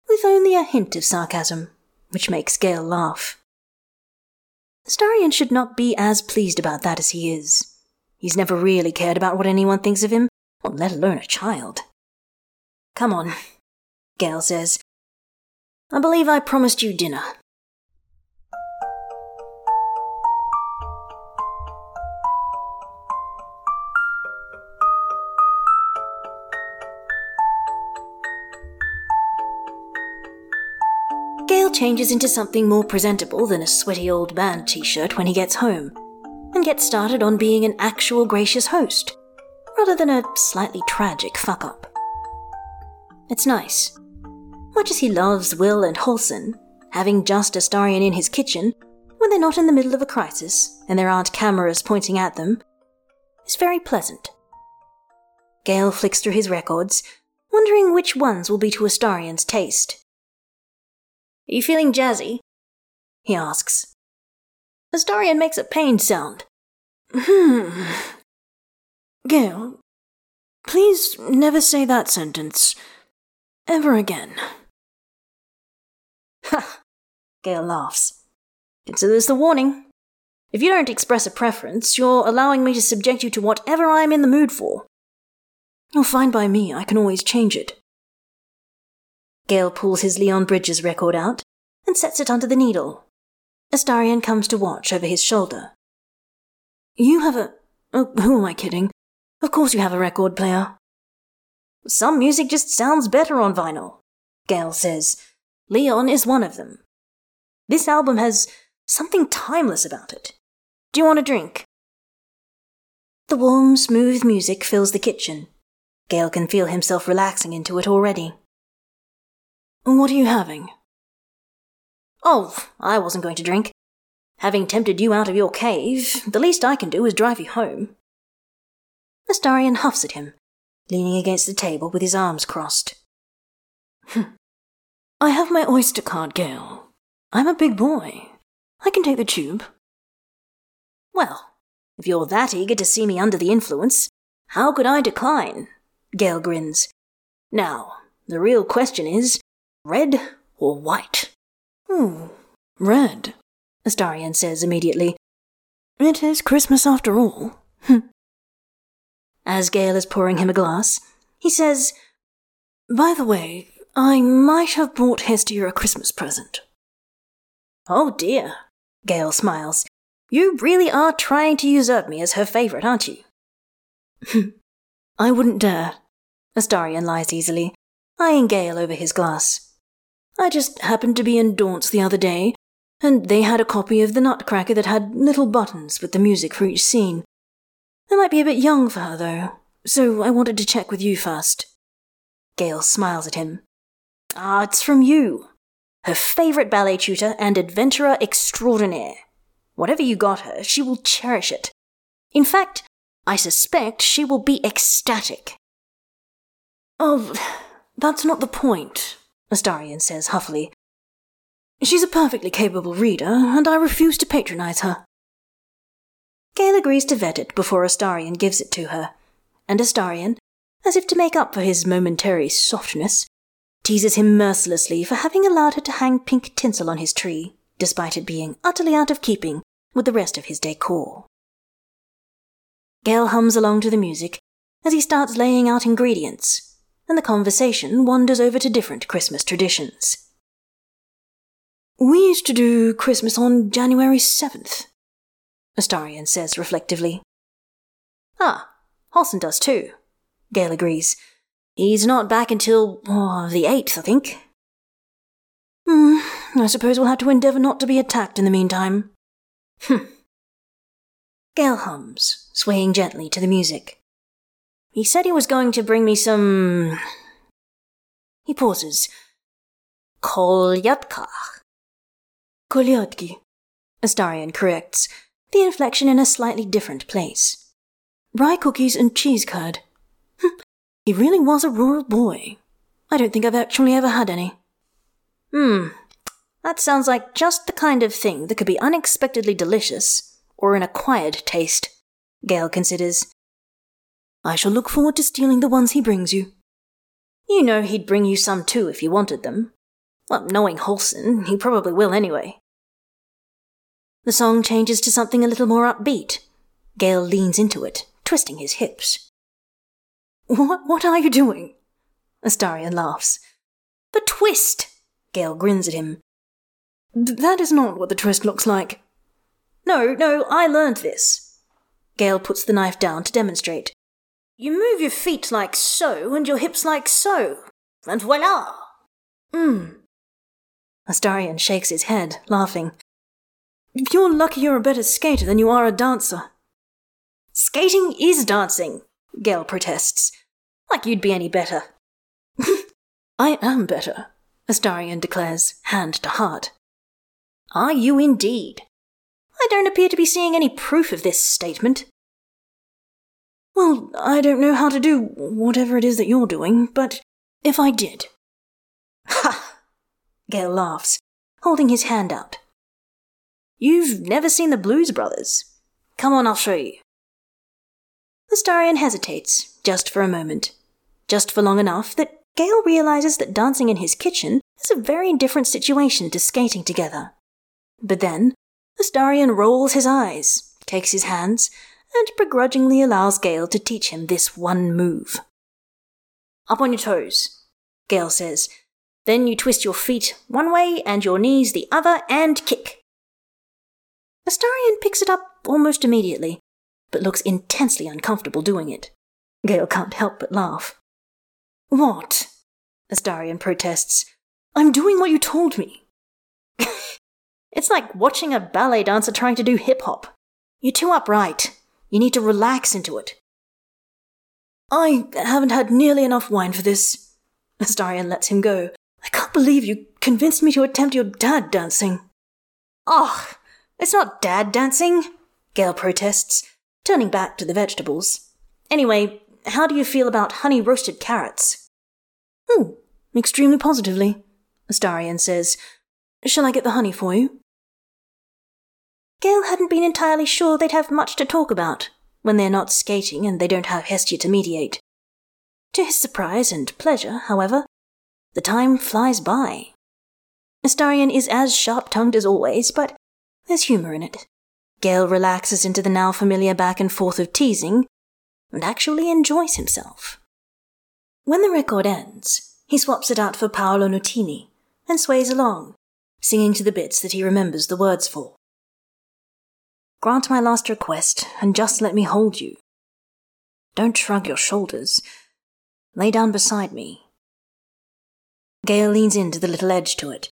with only a hint of sarcasm, which makes Gale laugh. Astarion should not be as pleased about that as he is. He's never really cared about what anyone thinks of him, let alone a child. Come on, Gale says. I believe I promised you dinner. Changes into something more presentable than a sweaty old man t shirt when he gets home, and gets started on being an actual gracious host, rather than a slightly tragic fuck up. It's nice. Much as he loves Will and Halsin, having just Astarion in his kitchen, when they're not in the middle of a crisis and there aren't cameras pointing at them, is very pleasant. Gale flicks through his records, wondering which ones will be to Astarion's taste. Are you feeling jazzy? He asks. Astarion makes a pained sound. Hmm. Gale, please never say that sentence. Ever again. Ha! Gale laughs. Consider this the warning. If you don't express a preference, you're allowing me to subject you to whatever I am in the mood for. You're fine by me, I can always change it. Gale pulls his Leon Bridges record out and sets it under the needle. Astarion comes to watch over his shoulder. You have a. Oh, who am I kidding? Of course you have a record player. Some music just sounds better on vinyl, Gale says. Leon is one of them. This album has something timeless about it. Do you want a drink? The warm, smooth music fills the kitchen. Gale can feel himself relaxing into it already. What are you having? Oh, I wasn't going to drink. Having tempted you out of your cave, the least I can do is drive you home. Astarion huffs at him, leaning against the table with his arms crossed. Hm. I have my Oyster card, Gale. I'm a big boy. I can take the tube. Well, if you're that eager to see me under the influence, how could I decline? Gale grins. Now, the real question is red or white? Hmm, red, Astarion says immediately. It is Christmas after all. As Gale is pouring him a glass, he says, By the way, I might have bought Hestia a Christmas present. Oh dear, Gale smiles. You really are trying to usurp me as her favourite, aren't you? I wouldn't dare. Astarion lies easily, eyeing Gale over his glass. I just happened to be in Daunt's the other day, and they had a copy of the Nutcracker that had little buttons with the music for each scene. I might be a bit young for her, though, so I wanted to check with you first. Gale smiles at him. Ah, it's from you. Her favourite ballet tutor and adventurer extraordinaire. Whatever you got her, she will cherish it. In fact, I suspect she will be ecstatic. Oh, that's not the point, Astarion says huffily. She's a perfectly capable reader, and I refuse to patronize her. Gale agrees to vet it before Astarion gives it to her, and Astarion, as if to make up for his momentary softness, teases him mercilessly for having allowed her to hang pink tinsel on his tree, despite it being utterly out of keeping with the rest of his decor. Gale hums along to the music as he starts laying out ingredients, and the conversation wanders over to different Christmas traditions. We used to do Christmas on January 7th, Astarion says reflectively. Ah, Halsin does too, Gale agrees. He's not back until oh, the 8th, I think. Hmm, I suppose we'll have to endeavour not to be attacked in the meantime. Hmm. Gale hums, swaying gently to the music. He said he was going to bring me some. He pauses. Kolyatka. Kolyatki, Astarion corrects, the inflection in a slightly different place. Rye cookies and cheese curd. he really was a rural boy. I don't think I've actually ever had any. Hmm, that sounds like just the kind of thing that could be unexpectedly delicious, or an acquired taste, Gale considers. I shall look forward to stealing the ones he brings you. You know he'd bring you some too if you wanted them. Well, knowing Halsin, he probably will anyway. The song changes to something a little more upbeat. Gale leans into it, twisting his hips. What, what are you doing? Astarion laughs. The twist! Gale grins at him. That is not what the twist looks like. No, no, I learned this. Gale puts the knife down to demonstrate. You move your feet like so, and your hips like so, and voila! Hmm. Astarion shakes his head, laughing. If You're lucky you're a better skater than you are a dancer. Skating is dancing, Gale protests. Like you'd be any better. I am better, Astarion declares, hand to heart. Are you indeed? I don't appear to be seeing any proof of this statement. Well, I don't know how to do whatever it is that you're doing, but if I did. Ha! Gale laughs, holding his hand out. You've never seen the Blues Brothers. Come on, I'll show you. Astarion hesitates, just for a moment. Just for long enough that Gale realizes that dancing in his kitchen is a very different situation to skating together. But then, Astarion rolls his eyes, takes his hands, and begrudgingly allows Gale to teach him this one move. Up on your toes, Gale says. Then you twist your feet one way and your knees the other and kick. Astarion picks it up almost immediately, but looks intensely uncomfortable doing it. Gale can't help but laugh. What? Astarion protests. I'm doing what you told me. it's like watching a ballet dancer trying to do hip hop. You're too upright. You need to relax into it. I haven't had nearly enough wine for this. Astarion lets him go. I can't believe you convinced me to attempt your dad dancing. Oh, it's not dad dancing, Gale protests, turning back to the vegetables. Anyway, how do you feel about honey roasted carrots? Oh, extremely positively, Astarion says. Shall I get the honey for you? Gale hadn't been entirely sure they'd have much to talk about when they're not skating and they don't have Hestia to mediate. To his surprise and pleasure, however, the time flies by. Astarion is as sharp tongued as always, but there's humour in it. Gale relaxes into the now familiar back and forth of teasing and actually enjoys himself. When the record ends, he swaps it out for Paolo Nutini and sways along, singing to the bits that he remembers the words for. Grant my last request and just let me hold you. Don't shrug your shoulders. Lay down beside me. Gale leans into the little edge to it,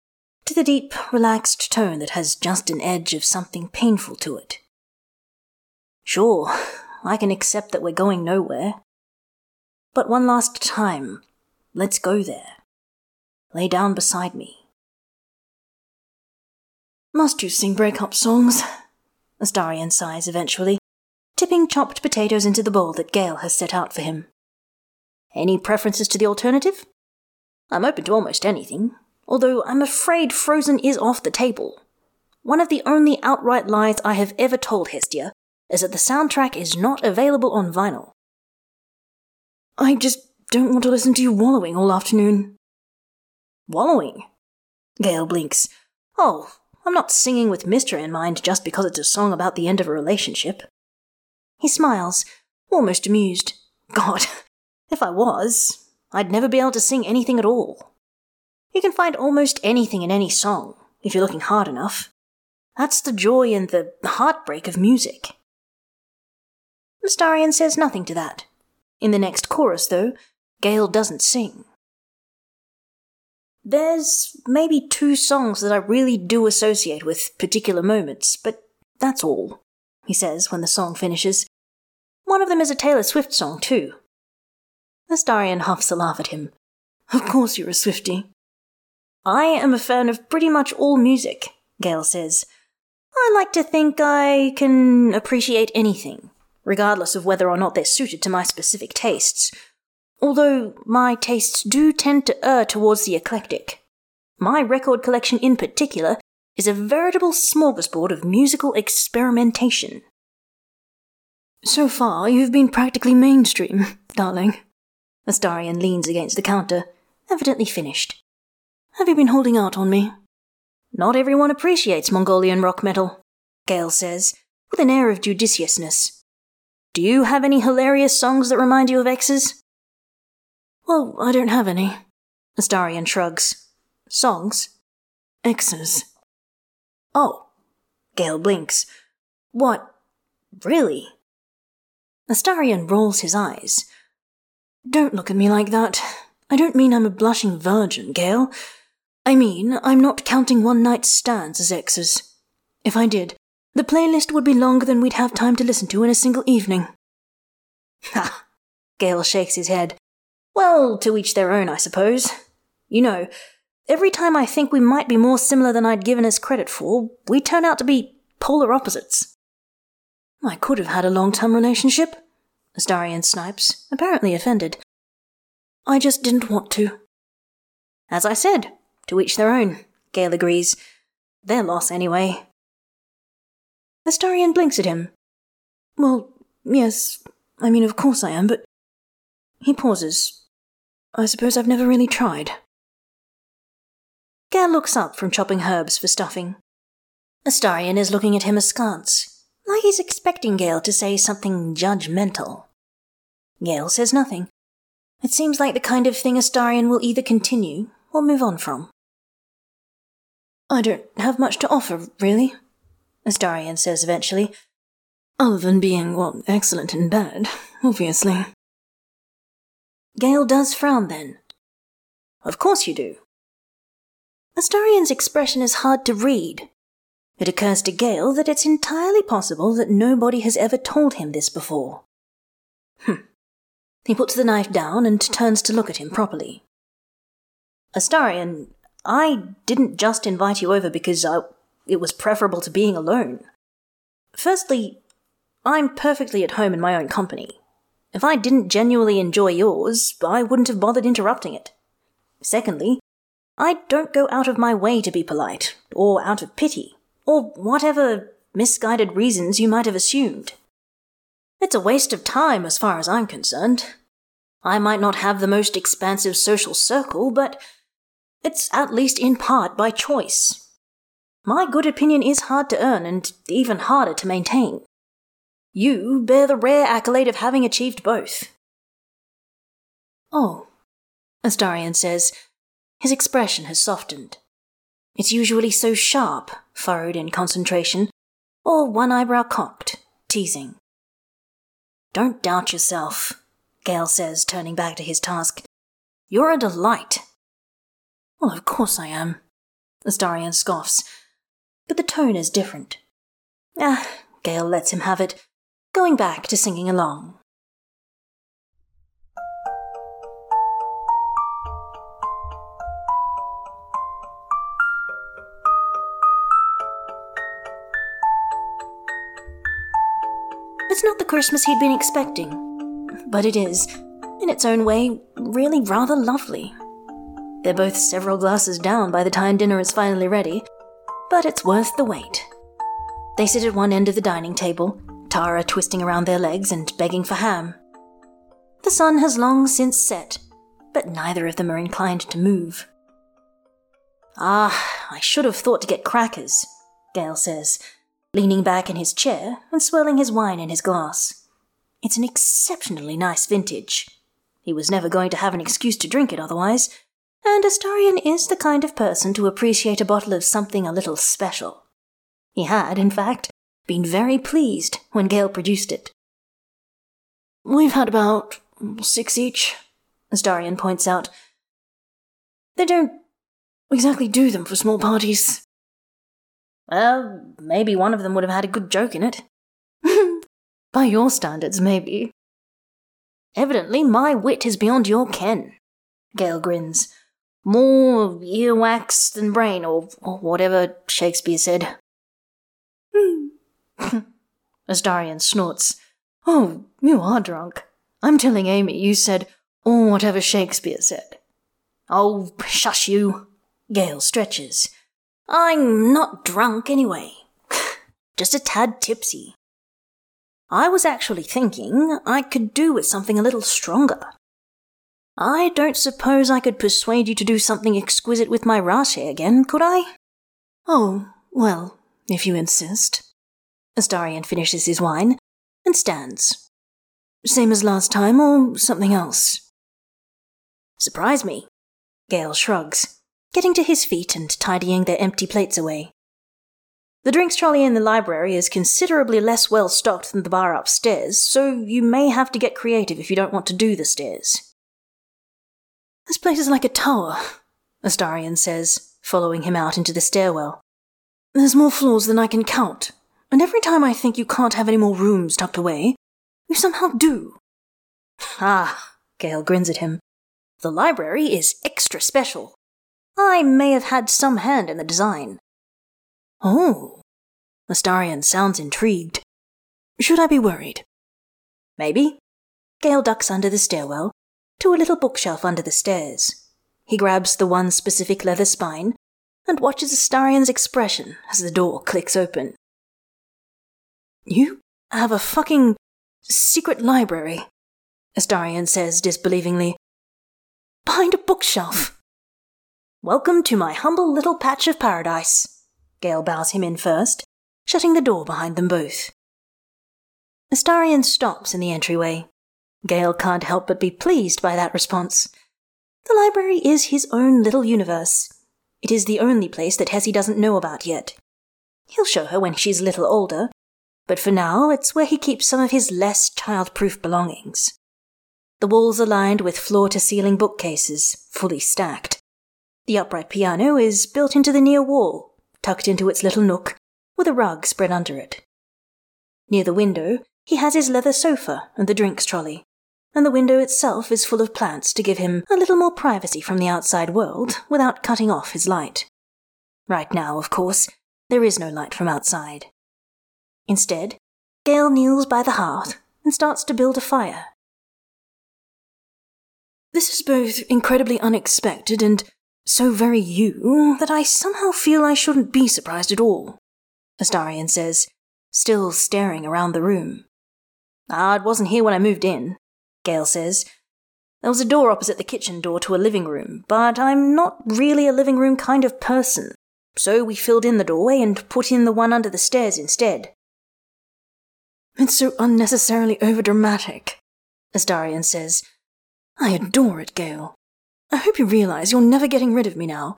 to the deep, relaxed tone that has just an edge of something painful to it. Sure, I can accept that we're going nowhere. But one last time, let's go there. Lay down beside me. Must you sing break-up songs? Astarion sighs eventually, tipping chopped potatoes into the bowl that Gale has set out for him. Any preferences to the alternative? I'm open to almost anything, although I'm afraid Frozen is off the table. One of the only outright lies I have ever told Hestia is that the soundtrack is not available on vinyl. I just don't want to listen to you wallowing all afternoon. Wallowing? Gale blinks. Oh, I'm not singing with Mystra in mind just because it's a song about the end of a relationship. He smiles, almost amused. God, if I was, I'd never be able to sing anything at all. You can find almost anything in any song, if you're looking hard enough. That's the joy and the heartbreak of music. Astarion says nothing to that. In the next chorus, though, Gale doesn't sing. There's maybe two songs that I really do associate with particular moments, but that's all, he says when the song finishes. One of them is a Taylor Swift song, too. Astarion huffs a laugh at him. Of course you're a Swifty. I am a fan of pretty much all music, Gale says. I like to think I can appreciate anything, regardless of whether or not they're suited to my specific tastes, although my tastes do tend to err towards the eclectic. My record collection in particular is a veritable smorgasbord of musical experimentation. So far, you've been practically mainstream, darling. Astarion leans against the counter, evidently finished. Have you been holding out on me? Not everyone appreciates Mongolian rock metal, Gale says, with an air of judiciousness. Do you have any hilarious songs that remind you of exes? Well, I don't have any. Astarion shrugs. Songs? Exes. Oh. Gale blinks. What? Really? Astarion rolls his eyes. Don't look at me like that. I don't mean I'm a blushing virgin, Gale. I mean, I'm not counting one night stands as exes. If I did, the playlist would be longer than we'd have time to listen to in a single evening. Ha! Gale shakes his head. Well, to each their own, I suppose. You know, every time I think we might be more similar than I'd given us credit for, we turn out to be polar opposites. I could have had a long term relationship, Astarion snipes, apparently offended. I just didn't want to. As I said, to each their own, Gale agrees. Their loss, anyway. Astarion blinks at him. Well, yes, I mean, of course I am, but. He pauses, I suppose I've never really tried. Gale looks up from chopping herbs for stuffing. Astarion is looking at him askance, like he's expecting Gale to say something judgmental. Gale says nothing. It seems like the kind of thing Astarion will either continue or move on from. I don't have much to offer, really, Astarion says eventually. Other than being, well, excellent in bed, obviously. Gale does frown then. Of course you do. Astarion's expression is hard to read. It occurs to Gale that it's entirely possible that nobody has ever told him this before. Hm. He puts the knife down and turns to look at him properly. Astarion, I didn't just invite you over because I, it was preferable to being alone. Firstly, I'm perfectly at home in my own company. If I didn't genuinely enjoy yours, I wouldn't have bothered interrupting it. Secondly, I don't go out of my way to be polite, or out of pity, or whatever misguided reasons you might have assumed. It's a waste of time as far as I'm concerned. I might not have the most expansive social circle, but it's at least in part by choice. My good opinion is hard to earn and even harder to maintain. You bear the rare accolade of having achieved both. Oh, Astarion says. His expression has softened. It's usually so sharp, furrowed in concentration, or one eyebrow cocked, teasing. Don't doubt yourself, Gale says, turning back to his task. You're a delight. Well, of course I am, Astarion scoffs, but the tone is different. Ah, Gale lets him have it, going back to singing along. It's not the Christmas he'd been expecting, but it is, in its own way, really rather lovely. They're both several glasses down by the time dinner is finally ready, but it's worth the wait. They sit at one end of the dining table, Tara twisting around their legs and begging for ham. The sun has long since set, but neither of them are inclined to move. Ah, I should have thought to get crackers, Gale says, leaning back in his chair and swirling his wine in his glass. It's an exceptionally nice vintage. He was never going to have an excuse to drink it otherwise, and Astarion is the kind of person to appreciate a bottle of something a little special. He had, in fact, been very pleased when Gale produced it. We've had about six each, Astarion points out. They don't exactly do them for small parties. Well, maybe one of them would have had a good joke in it. By your standards, maybe. Evidently, my wit is beyond your ken. Gale grins. More earwax than brain, or, or whatever Shakespeare said. Hmm. Astarion snorts. Oh, you are drunk. I'm telling Amy you said, or whatever Shakespeare said. Oh, shush you. Gale stretches. I'm not drunk anyway. Just a tad tipsy. I was actually thinking I could do with something a little stronger. I don't suppose I could persuade you to do something exquisite with my rache again, could I? Oh, well, if you insist. Astarion finishes his wine and stands. Same as last time, or something else? Surprise me. Gale shrugs, getting to his feet and tidying their empty plates away. The drinks trolley in the library is considerably less well stocked than the bar upstairs, so you may have to get creative if you don't want to do the stairs. This place is like a tower, Astarion says, following him out into the stairwell. There's more floors than I can count, and every time I think you can't have any more rooms tucked away, you somehow do. Ah, Gale grins at him. The library is extra special. I may have had some hand in the design. Oh. Astarion sounds intrigued. Should I be worried? Maybe. Gale ducks under the stairwell, to a little bookshelf under the stairs. He grabs the one specific leather spine and watches Astarion's expression as the door clicks open. You have a fucking secret library, Astarion says disbelievingly. Behind a bookshelf. Welcome to my humble little patch of paradise. Gale bows him in first, shutting the door behind them both. Astarion stops in the entryway. Gale can't help but be pleased by that response. The library is his own little universe. It is the only place that Hessie doesn't know about yet. He'll show her when she's a little older, but for now it's where he keeps some of his less childproof belongings. The walls are lined with floor to ceiling bookcases, fully stacked. The upright piano is built into the near wall, tucked into its little nook, with a rug spread under it. Near the window, he has his leather sofa and the drinks trolley, and the window itself is full of plants to give him a little more privacy from the outside world without cutting off his light. Right now, of course, there is no light from outside. Instead, Gale kneels by the hearth and starts to build a fire. This is both incredibly unexpected and so very you that I somehow feel I shouldn't be surprised at all, Astarion says, still staring around the room. Ah, it wasn't here when I moved in, Gale says. There was a door opposite the kitchen door to a living room, but I'm not really a living room kind of person, so we filled in the doorway and put in the one under the stairs instead. It's so unnecessarily overdramatic, Astarion says. I adore it, Gale. I hope you realize you're never getting rid of me now.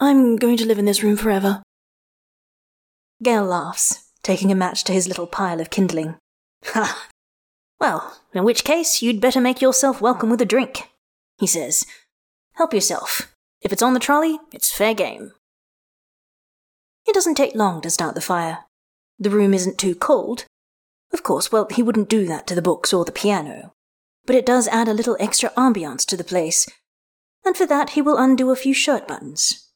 I'm going to live in this room forever. Gale laughs, taking a match to his little pile of kindling. Ha! Well, in which case, you'd better make yourself welcome with a drink, he says. Help yourself. If it's on the trolley, it's fair game. It doesn't take long to start the fire. The room isn't too cold. Of course, well, he wouldn't do that to the books or the piano. But it does add a little extra ambiance to the place, and for that he will undo a few shirt buttons.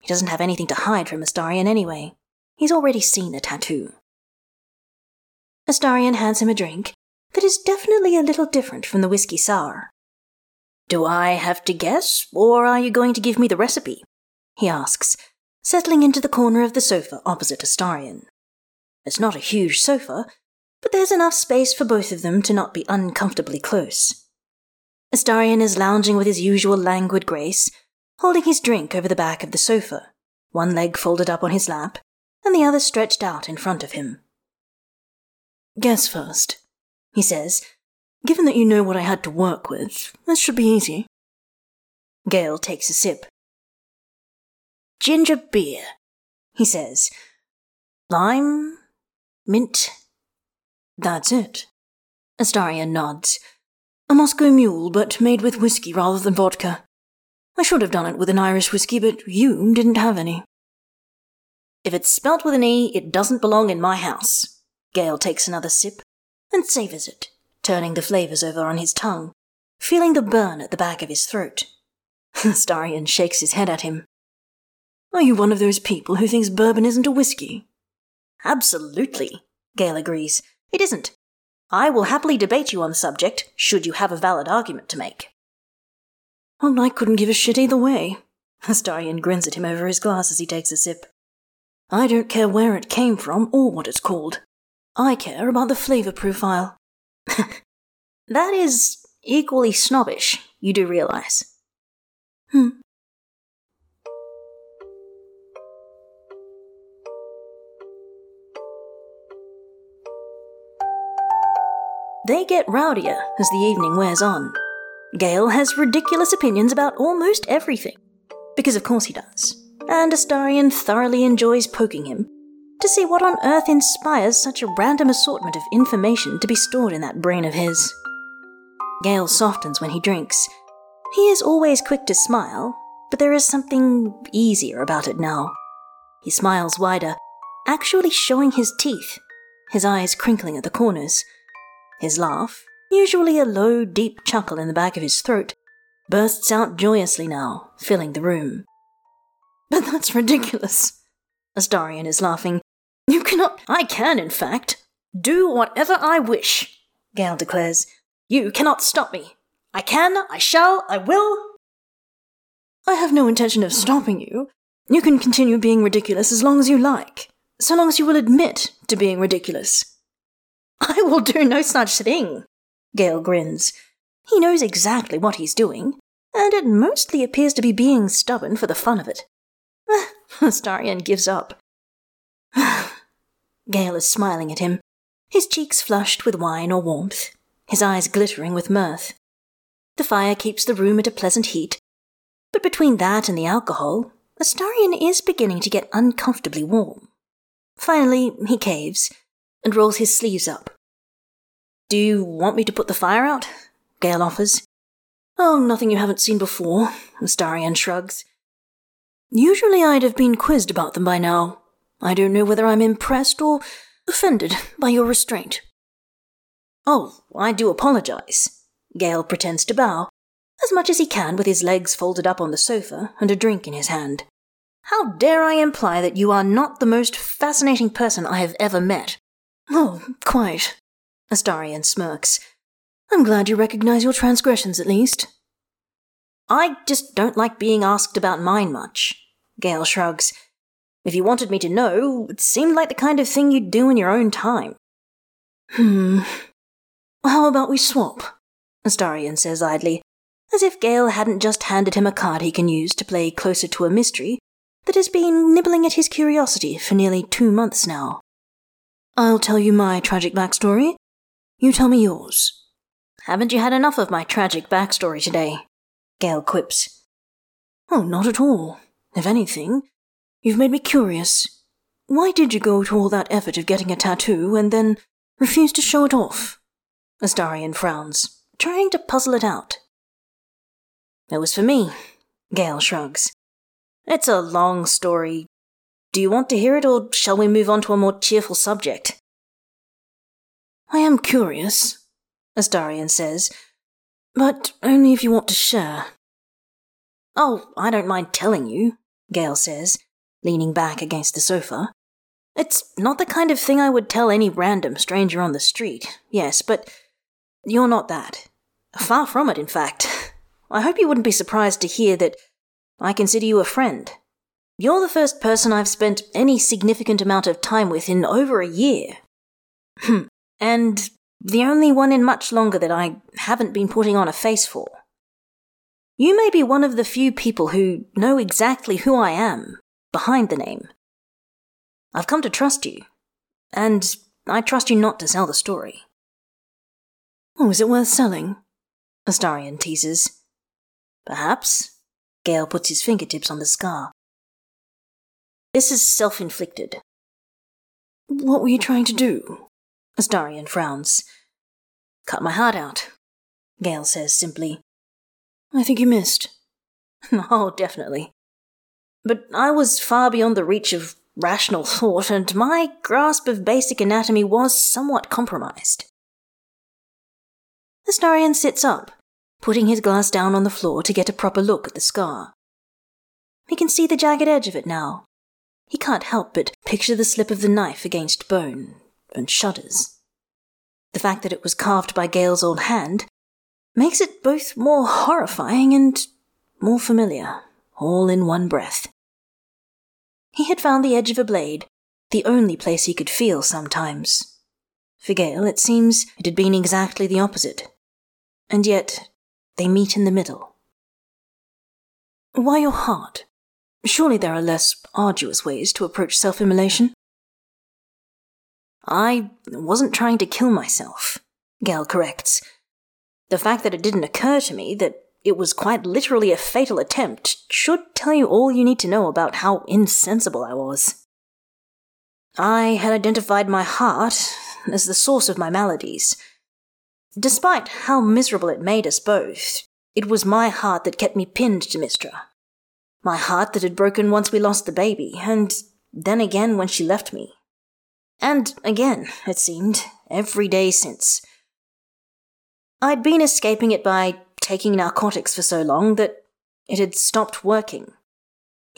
He doesn't have anything to hide from Astarion anyway. He's already seen the tattoo. Astarion hands him a drink that is definitely a little different from the whiskey sour. Do I have to guess, or are you going to give me the recipe? he asks, settling into the corner of the sofa opposite Astarion. It's not a huge sofa, but there's enough space for both of them to not be uncomfortably close. Astarion is lounging with his usual languid grace, holding his drink over the back of the sofa, one leg folded up on his lap, and the other stretched out in front of him. Guess first, he says. Given that you know what I had to work with, this should be easy. Gale takes a sip. Ginger beer, he says. Lime, mint. That's it. Astarion nods. A Moscow mule, but made with whiskey rather than vodka. I should have done it with an Irish whiskey, but you didn't have any. If it's spelt with an E, it doesn't belong in my house. Gale takes another sip and savours it, turning the flavours over on his tongue, feeling the burn at the back of his throat. Astarion shakes his head at him. Are you one of those people who thinks bourbon isn't a whiskey? Absolutely, Gale agrees. It isn't. I will happily debate you on the subject, should you have a valid argument to make. Oh, I couldn't give a shit either way. Astarion grins at him over his glass as he takes a sip. I don't care where it came from or what it's called. I care about the flavour profile. that is equally snobbish, you do realise. Hmm. They get rowdier as the evening wears on. Gale has ridiculous opinions about almost everything, because of course he does, and Astarion thoroughly enjoys poking him to see what on earth inspires such a random assortment of information to be stored in that brain of his. Gale softens when he drinks. He is always quick to smile, but there is something easier about it now. He smiles wider, actually showing his teeth, his eyes crinkling at the corners. His laugh, usually a low, deep chuckle in the back of his throat, bursts out joyously now, filling the room. But that's ridiculous. Astarion is laughing, you cannot. I can, in fact, do whatever I wish, Gale declares. You cannot stop me. I can, I shall, I will. I have no intention of stopping you. You can continue being ridiculous as long as you like, so long as you will admit to being ridiculous. I will do no such thing, Gale grins. He knows exactly what he's doing, and it mostly appears to be being stubborn for the fun of it. Astarion gives up. Gale is smiling at him, his cheeks flushed with wine or warmth, his eyes glittering with mirth. The fire keeps the room at a pleasant heat, but between that and the alcohol, Astarion is beginning to get uncomfortably warm. Finally, he caves, and rolls his sleeves up. Do you want me to put the fire out? Gale offers. Oh, nothing you haven't seen before, Astarion shrugs. Usually I'd have been quizzed about them by now. I don't know whether I'm impressed or offended by your restraint. Oh, I do apologize. Gale pretends to bow, as much as he can with his legs folded up on the sofa and a drink in his hand. How dare I imply that you are not the most fascinating person I have ever met? Oh, quite. Astarion smirks. I'm glad you recognize your transgressions at least. I just don't like being asked about mine much. Gale shrugs. If you wanted me to know, it seemed like the kind of thing you'd do in your own time. Hmm. How about we swap? Astarion says idly, as if Gale hadn't just handed him a card he can use to play closer to a mystery that has been nibbling at his curiosity for nearly two months now. I'll tell you my tragic backstory. You tell me yours. Haven't you had enough of my tragic backstory today? Gale quips. Oh, not at all. If anything, you've made me curious. Why did you go to all that effort of getting a tattoo and then refuse to show it off? Astarion frowns, trying to puzzle it out. It was for me, Gale shrugs. It's a long story. Do you want to hear it, or shall we move on to a more cheerful subject? I am curious, Astarion says, but only if you want to share. Oh, I don't mind telling you, Gale says, leaning back against the sofa. It's not the kind of thing I would tell any random stranger on the street, yes, but you're not that. Far from it, in fact. I hope you wouldn't be surprised to hear that I consider you a friend. You're the first person I've spent any significant amount of time with in over a year. Hmm. And the only one in much longer that I haven't been putting on a face for. You may be one of the few people who know exactly who I am behind the name. I've come to trust you, and I trust you not to sell the story. Oh, is it worth selling? Astarion teases. Perhaps. Gale puts his fingertips on the scar. This is self inflicted. What were you trying to do? Astarion frowns. Cut my heart out, Gale says simply. I think you missed. oh, definitely. But I was far beyond the reach of rational thought, and my grasp of basic anatomy was somewhat compromised. Astarion sits up, putting his glass down on the floor to get a proper look at the scar. He can see the jagged edge of it now. He can't help but picture the slip of the knife against bone, and shudders. The fact that it was carved by Gale's old hand makes it both more horrifying and more familiar, all in one breath. He had found the edge of a blade, the only place he could feel sometimes. For Gale, it seems it had been exactly the opposite. And yet, they meet in the middle. Why your heart? Surely there are less arduous ways to approach self immolation. I wasn't trying to kill myself, Gale corrects. The fact that it didn't occur to me that it was quite literally a fatal attempt should tell you all you need to know about how insensible I was. I had identified my heart as the source of my maladies Despite how miserable it made us both, it was my heart that kept me pinned to Mystra. My heart that had broken once we lost the baby, and then again when she left me. And again, it seemed, every day since. I'd been escaping it by taking narcotics for so long that it had stopped working.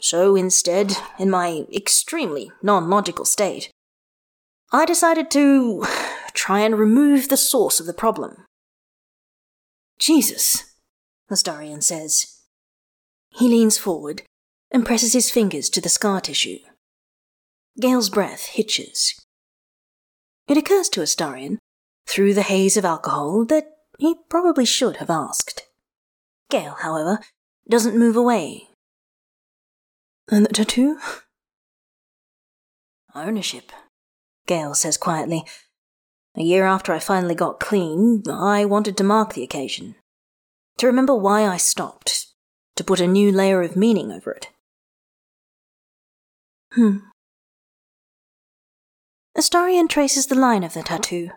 So instead, in my extremely non logical state, I decided to try and remove the source of the problem. Jesus, Astarion says. He leans forward and presses his fingers to the scar tissue. Gale's breath hitches. It occurs to Astarion, through the haze of alcohol, that he probably should have asked. Gale, however, doesn't move away. And the tattoo? Ownership, Gale says quietly, a year after I finally got clean, I wanted to mark the occasion. To remember why I stopped. To put a new layer of meaning over it. Hmm. Astarion traces the line of the tattoo.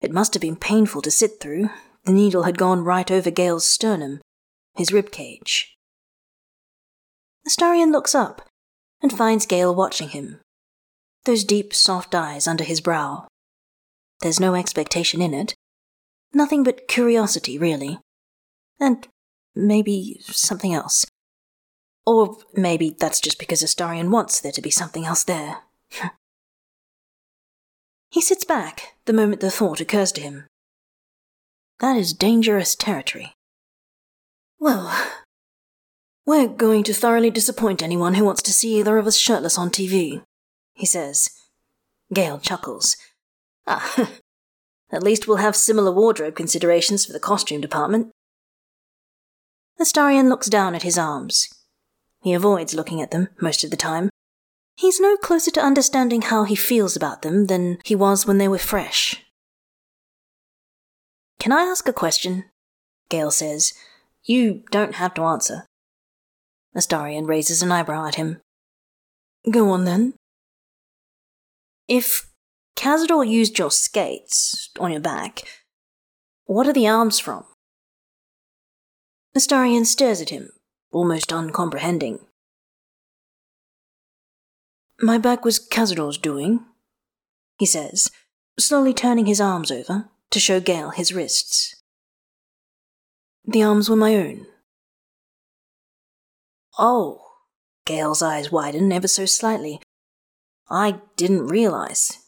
It must have been painful to sit through. The needle had gone right over Gale's sternum, his rib cage. Astarion looks up and finds Gale watching him. Those deep, soft eyes under his brow. There's no expectation in it. Nothing but curiosity, really. And maybe something else. Or maybe that's just because Astarion wants there to be something else there. he sits back the moment the thought occurs to him. That is dangerous territory. Well, we're going to thoroughly disappoint anyone who wants to see either of us shirtless on TV, he says. Gale chuckles. Ah, at least we'll have similar wardrobe considerations for the costume department. Astarion looks down at his arms. He avoids looking at them most of the time. He's no closer to understanding how he feels about them than he was when they were fresh. Can I ask a question? Gale says. You don't have to answer. Astarion raises an eyebrow at him. Go on then. If Cazador used your skates on your back, what are the arms from? Astarion stares at him, almost uncomprehending. My back was Cazador's doing, he says, slowly turning his arms over to show Gale his wrists. The arms were my own. Oh, Gale's eyes widen ever so slightly. I didn't realize.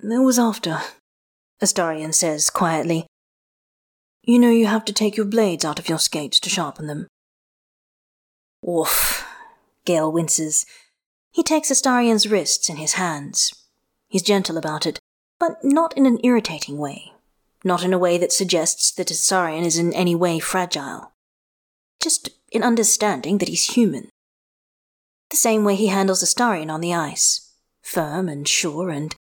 It was after, Astarion says quietly. You know you have to take your blades out of your skates to sharpen them. Oof, Gale winces. He takes Astarion's wrists in his hands. He's gentle about it, but not in an irritating way. Not in a way that suggests that Astarion is in any way fragile. Just in understanding that he's human. The same way he handles Astarion on the ice. Firm and sure and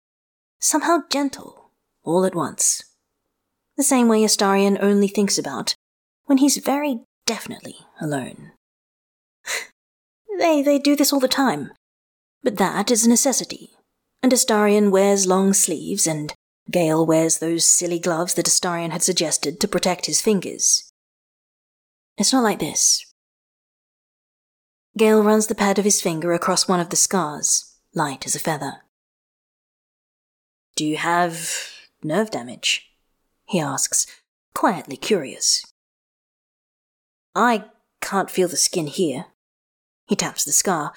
somehow gentle, all at once. The same way Astarion only thinks about when he's very definitely alone. They, they do this all the time. But that is a necessity. And Astarion wears long sleeves, and Gale wears those silly gloves that Astarion had suggested to protect his fingers. It's not like this. Gale runs the pad of his finger across one of the scars, light as a feather. Do you have nerve damage? he asks, quietly curious. I can't feel the skin here. He taps the scar.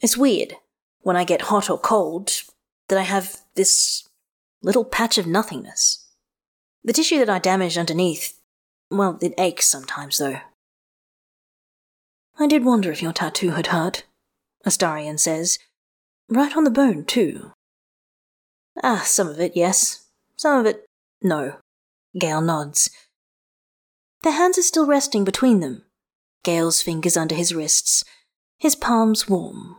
It's weird, when I get hot or cold, that I have this little patch of nothingness. The tissue that I damaged underneath, well, it aches sometimes, though. I did wonder if your tattoo had hurt, Astarion says. Right on the bone, too. Ah, some of it, yes. Some of it, no. Gale nods. Their hands are still resting between them. Gale's fingers under his wrists, his palms warm.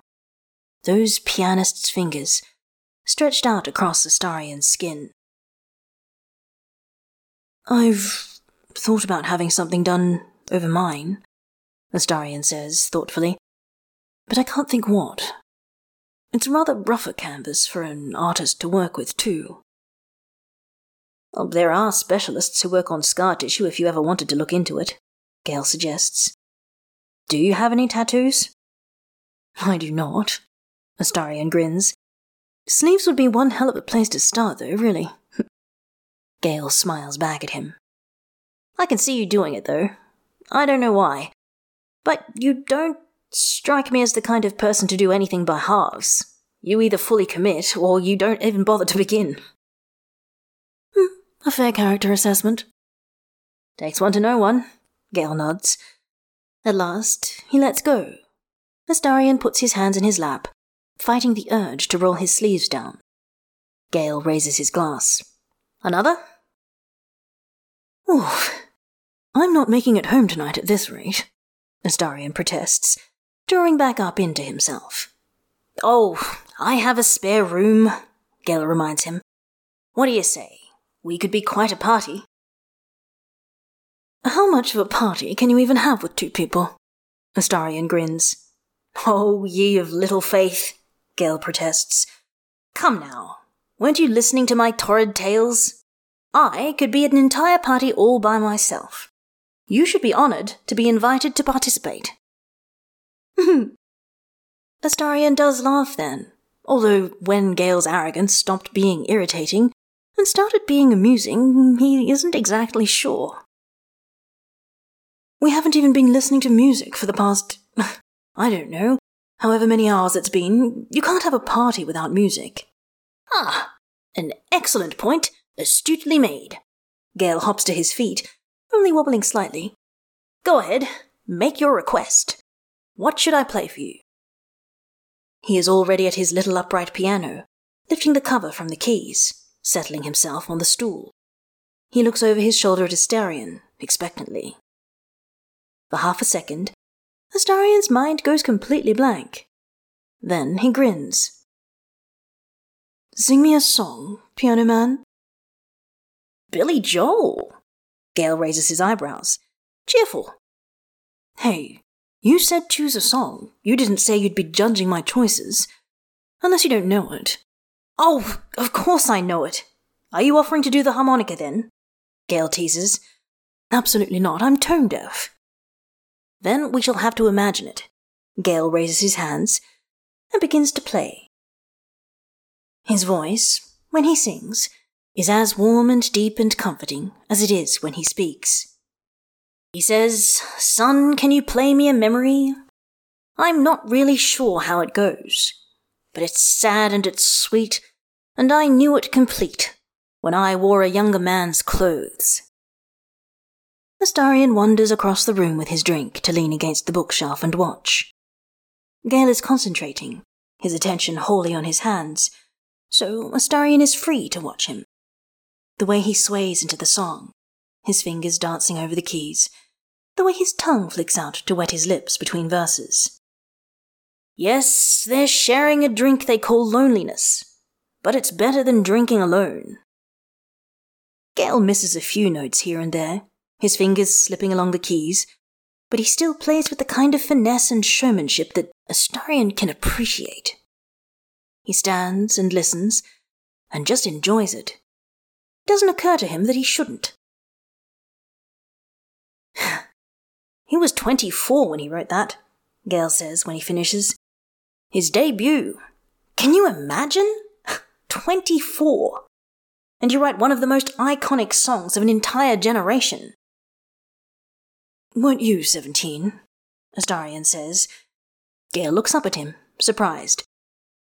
Those pianist's fingers, stretched out across Astarion's skin. I've thought about having something done over mine, Astarion says thoughtfully, but I can't think what. It's a rather rougher canvas for an artist to work with, too. Well, there are specialists who work on scar tissue if you ever wanted to look into it, Gale suggests. Do you have any tattoos? I do not. Astarion grins. Sleeves would be one hell of a place to start, though, really. Gale smiles back at him. I can see you doing it, though. I don't know why. But you don't strike me as the kind of person to do anything by halves. You either fully commit, or you don't even bother to begin. Hmm, a fair character assessment. Takes one to know one, Gale nods. At last, he lets go. Astarion puts his hands in his lap, fighting the urge to roll his sleeves down. Gale raises his glass. Another? Oof. I'm not making it home tonight at this rate, Astarion protests, drawing back up into himself. Oh, I have a spare room, Gale reminds him. What do you say? We could be quite a party. How much of a party can you even have with two people? Astarion grins. Oh, ye of little faith, Gale protests. Come now, weren't you listening to my torrid tales? I could be an entire party all by myself. You should be honoured to be invited to participate. Astarion does laugh then, although when Gale's arrogance stopped being irritating and started being amusing, he isn't exactly sure. We haven't even been listening to music for the past, I don't know, however many hours it's been. You can't have a party without music. Ah, an excellent point, astutely made. Gale hops to his feet, only wobbling slightly. Go ahead, make your request. What should I play for you? He is already at his little upright piano, lifting the cover from the keys, settling himself on the stool. He looks over his shoulder at Astarion, expectantly. For half a second, Astarion's mind goes completely blank. Then he grins. Sing me a song, piano man. Billy Joel. Gale raises his eyebrows. Cheerful. Hey, you said choose a song. You didn't say you'd be judging my choices. Unless you don't know it. Oh, of course I know it. Are you offering to do the harmonica then? Gale teases. Absolutely not. I'm tone deaf. Then we shall have to imagine it. Gale raises his hands and begins to play. His voice, when he sings, is as warm and deep and comforting as it is when he speaks. He says, Son, can you play me a memory? I'm not really sure how it goes, but it's sad and it's sweet, and I knew it complete when I wore a younger man's clothes. Astarion wanders across the room with his drink to lean against the bookshelf and watch. Gale is concentrating, his attention wholly on his hands, so Astarion is free to watch him. The way he sways into the song, his fingers dancing over the keys, the way his tongue flicks out to wet his lips between verses. Yes, they're sharing a drink they call loneliness, but it's better than drinking alone. Gale misses a few notes here and there, his fingers slipping along the keys, but he still plays with the kind of finesse and showmanship that a Astarion can appreciate. He stands and listens, and just enjoys it. It doesn't occur to him that he shouldn't. he was 24 when he wrote that, Gale says when he finishes. His debut. Can you imagine? 24. And you write one of the most iconic songs of an entire generation. Weren't you seventeen? Astarion says. Gale looks up at him, surprised.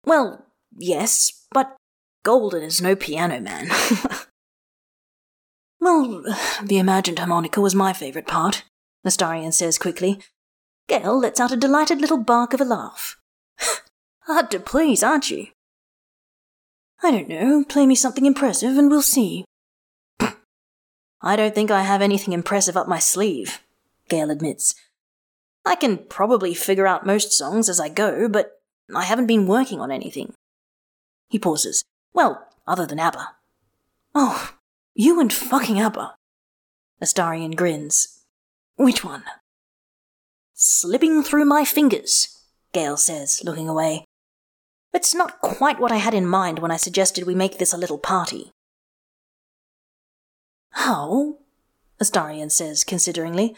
Well, yes, but Golden is no piano man. well, the imagined harmonica was my favourite part, Astarion says quickly. Gale lets out a delighted little bark of a laugh. Hard to please, aren't you? I don't know, play me something impressive and we'll see. I don't think I have anything impressive up my sleeve, Gale admits. I can probably figure out most songs as I go, but I haven't been working on anything. He pauses. Well, other than ABBA. Oh, you and fucking ABBA. Astarion grins. Which one? Slipping through my fingers, Gale says, looking away. It's not quite what I had in mind when I suggested we make this a little party. How? Astarion says consideringly.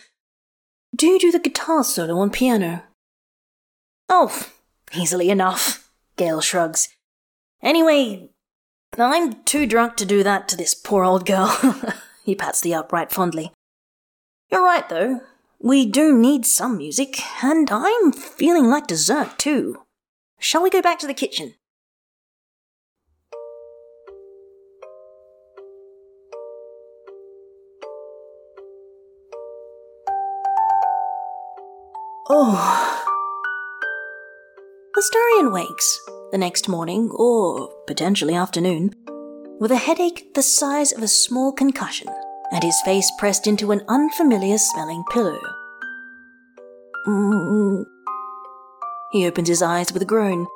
Do you do the guitar solo on piano? Oh, easily enough, Gale shrugs. Anyway, I'm too drunk to do that to this poor old girl. he pats the upright fondly. You're right, though. We do need some music, and I'm feeling like dessert, too. Shall we go back to the kitchen? Oh. Astarion wakes the next morning, or potentially afternoon, with a headache the size of a small concussion and his face pressed into an unfamiliar smelling pillow. Mm. He opens his eyes with a groan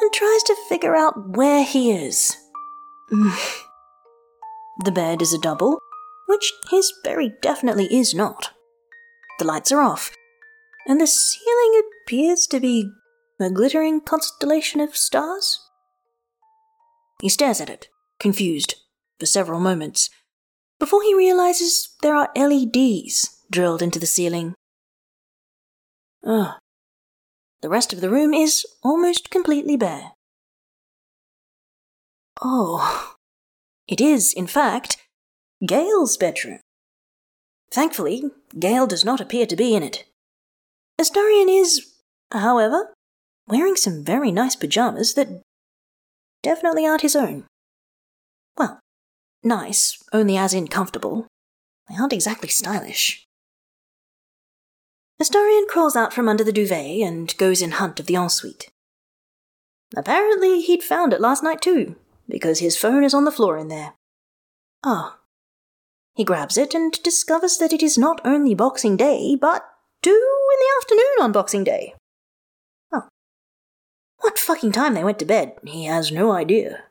and tries to figure out where he is. the bed is a double, which his very definitely is not. The lights are off, and the ceiling appears to be a glittering constellation of stars? He stares at it, confused, for several moments, before he realizes there are LEDs drilled into the ceiling. Ugh. The rest of the room is almost completely bare. Oh. It is, in fact, Gale's bedroom. Thankfully, Gale does not appear to be in it. Astarion is, however, wearing some very nice pajamas that definitely aren't his own. Well, nice, only as in comfortable. They aren't exactly stylish. Astarion crawls out from under the duvet and goes in hunt of the ensuite. Apparently, he'd found it last night too, because his phone is on the floor in there. Ah. He grabs it and discovers that it is not only Boxing Day, but two in the afternoon on Boxing Day. Oh. What fucking time they went to bed, he has no idea.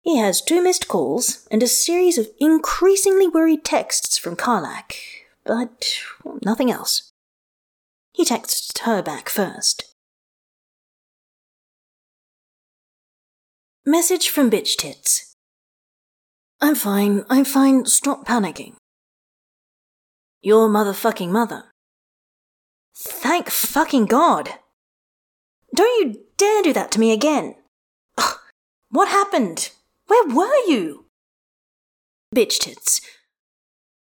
He has two missed calls and a series of increasingly worried texts from Karlach, but nothing else. He texts her back first. Message from Bitch Tits. I'm fine, I'm fine, stop panicking. Your motherfucking mother. Thank fucking God! Don't you dare do that to me again! Ugh, what happened? Where were you? Bitch Tits.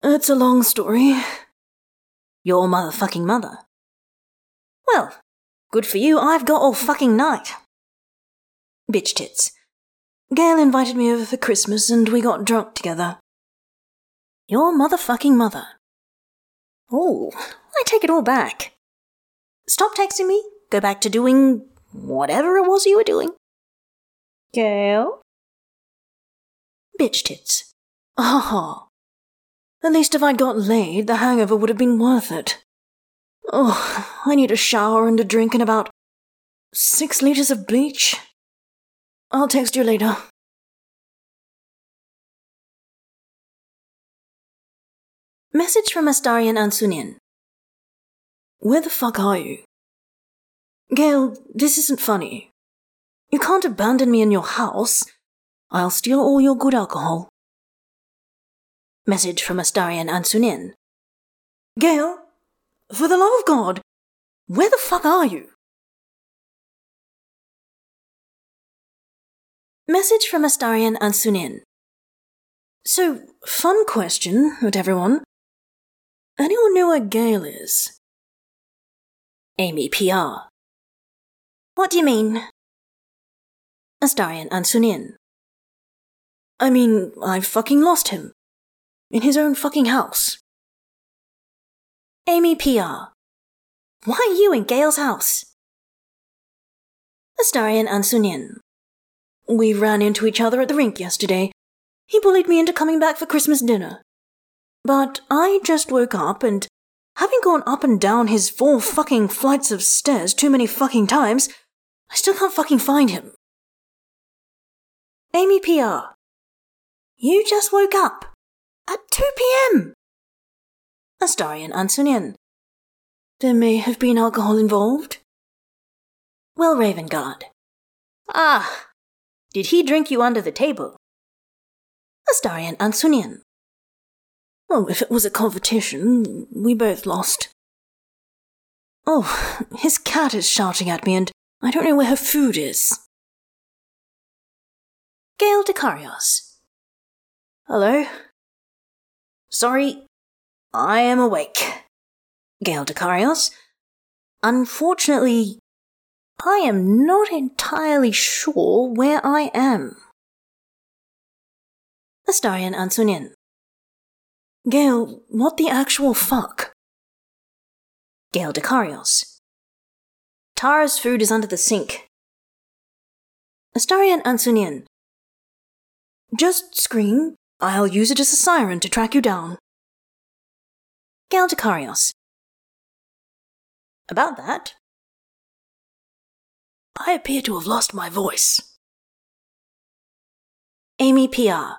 It's a long story. Your motherfucking mother. Well, good for you, I've got all fucking night. Bitch Tits. Gale invited me over for Christmas and we got drunk together. Your motherfucking mother. Oh, I take it all back. Stop texting me, go back to doing whatever it was you were doing. Gale? Bitch tits. Ah. At least if I'd got laid, the hangover would have been worth it. Oh, I need a shower and a drink and about six liters of bleach. I'll text you later. Message from Astarion Ancunín. Where the fuck are you? Gale, this isn't funny. You can't abandon me in your house. I'll steal all your good alcohol. Message from Astarion Ancunín. Gale, for the love of God, where the fuck are you? Message from Astarion Ancunín. So, fun question at everyone. Anyone know where Gale is? Amy PR. What do you mean? Astarion Ancunín. I mean, I fucking lost him. In his own fucking house. Amy PR. Why are you in Gale's house? Astarion Ancunín. We ran into each other at the rink yesterday. He bullied me into coming back for Christmas dinner. But I just woke up and, having gone up and down his four fucking flights of stairs too many fucking times, I still can't fucking find him. Amy PR. You just woke up. At 2 pm. Astarion Ancunín. There may have been alcohol involved. Wyll Ravengard. Ah, did he drink you under the table? Astarion Ancunín. Oh, if it was a competition, we both lost. Oh, his cat is shouting at me and I don't know where her food is. Gale Dekarios. Hello? Sorry, I am awake. Gale Dekarios. Unfortunately, I am not entirely sure where I am. Astarion Ancunín. Gale, what the actual fuck? Gale Dekarios. Tara's food is under the sink. Astarion Ancunín. Just scream. I'll use it as a siren to track you down. Gale Dekarios. About that, I appear to have lost my voice. Amy PR.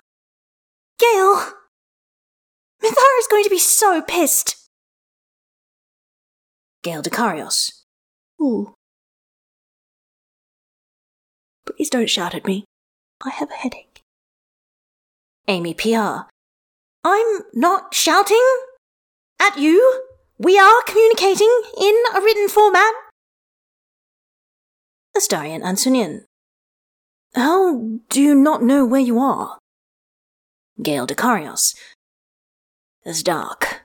Gale! Minthara is going to be so pissed! Gale Dekarios. Ooh. Please don't shout at me. I have a headache. Amy PR. I'm not shouting at you. We are communicating in a written format. Astarion Ancunín. How do you not know where you are? Gale Dekarios. It's dark.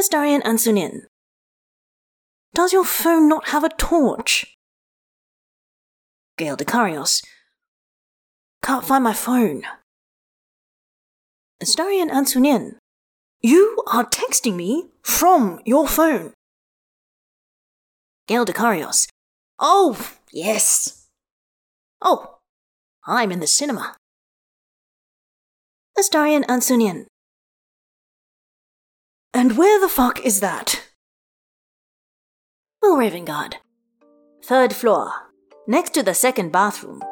Astarion Ancunín. Does your phone not have a torch? Gale Dekarios. Can't find my phone. Astarion Ancunín. You are texting me from your phone. Gale Dekarios. Oh, yes. Oh, I'm in the cinema. Astarion Ancunín. And where the fuck is that? Oh, Raven Ravengard. Third floor, next to the second bathroom.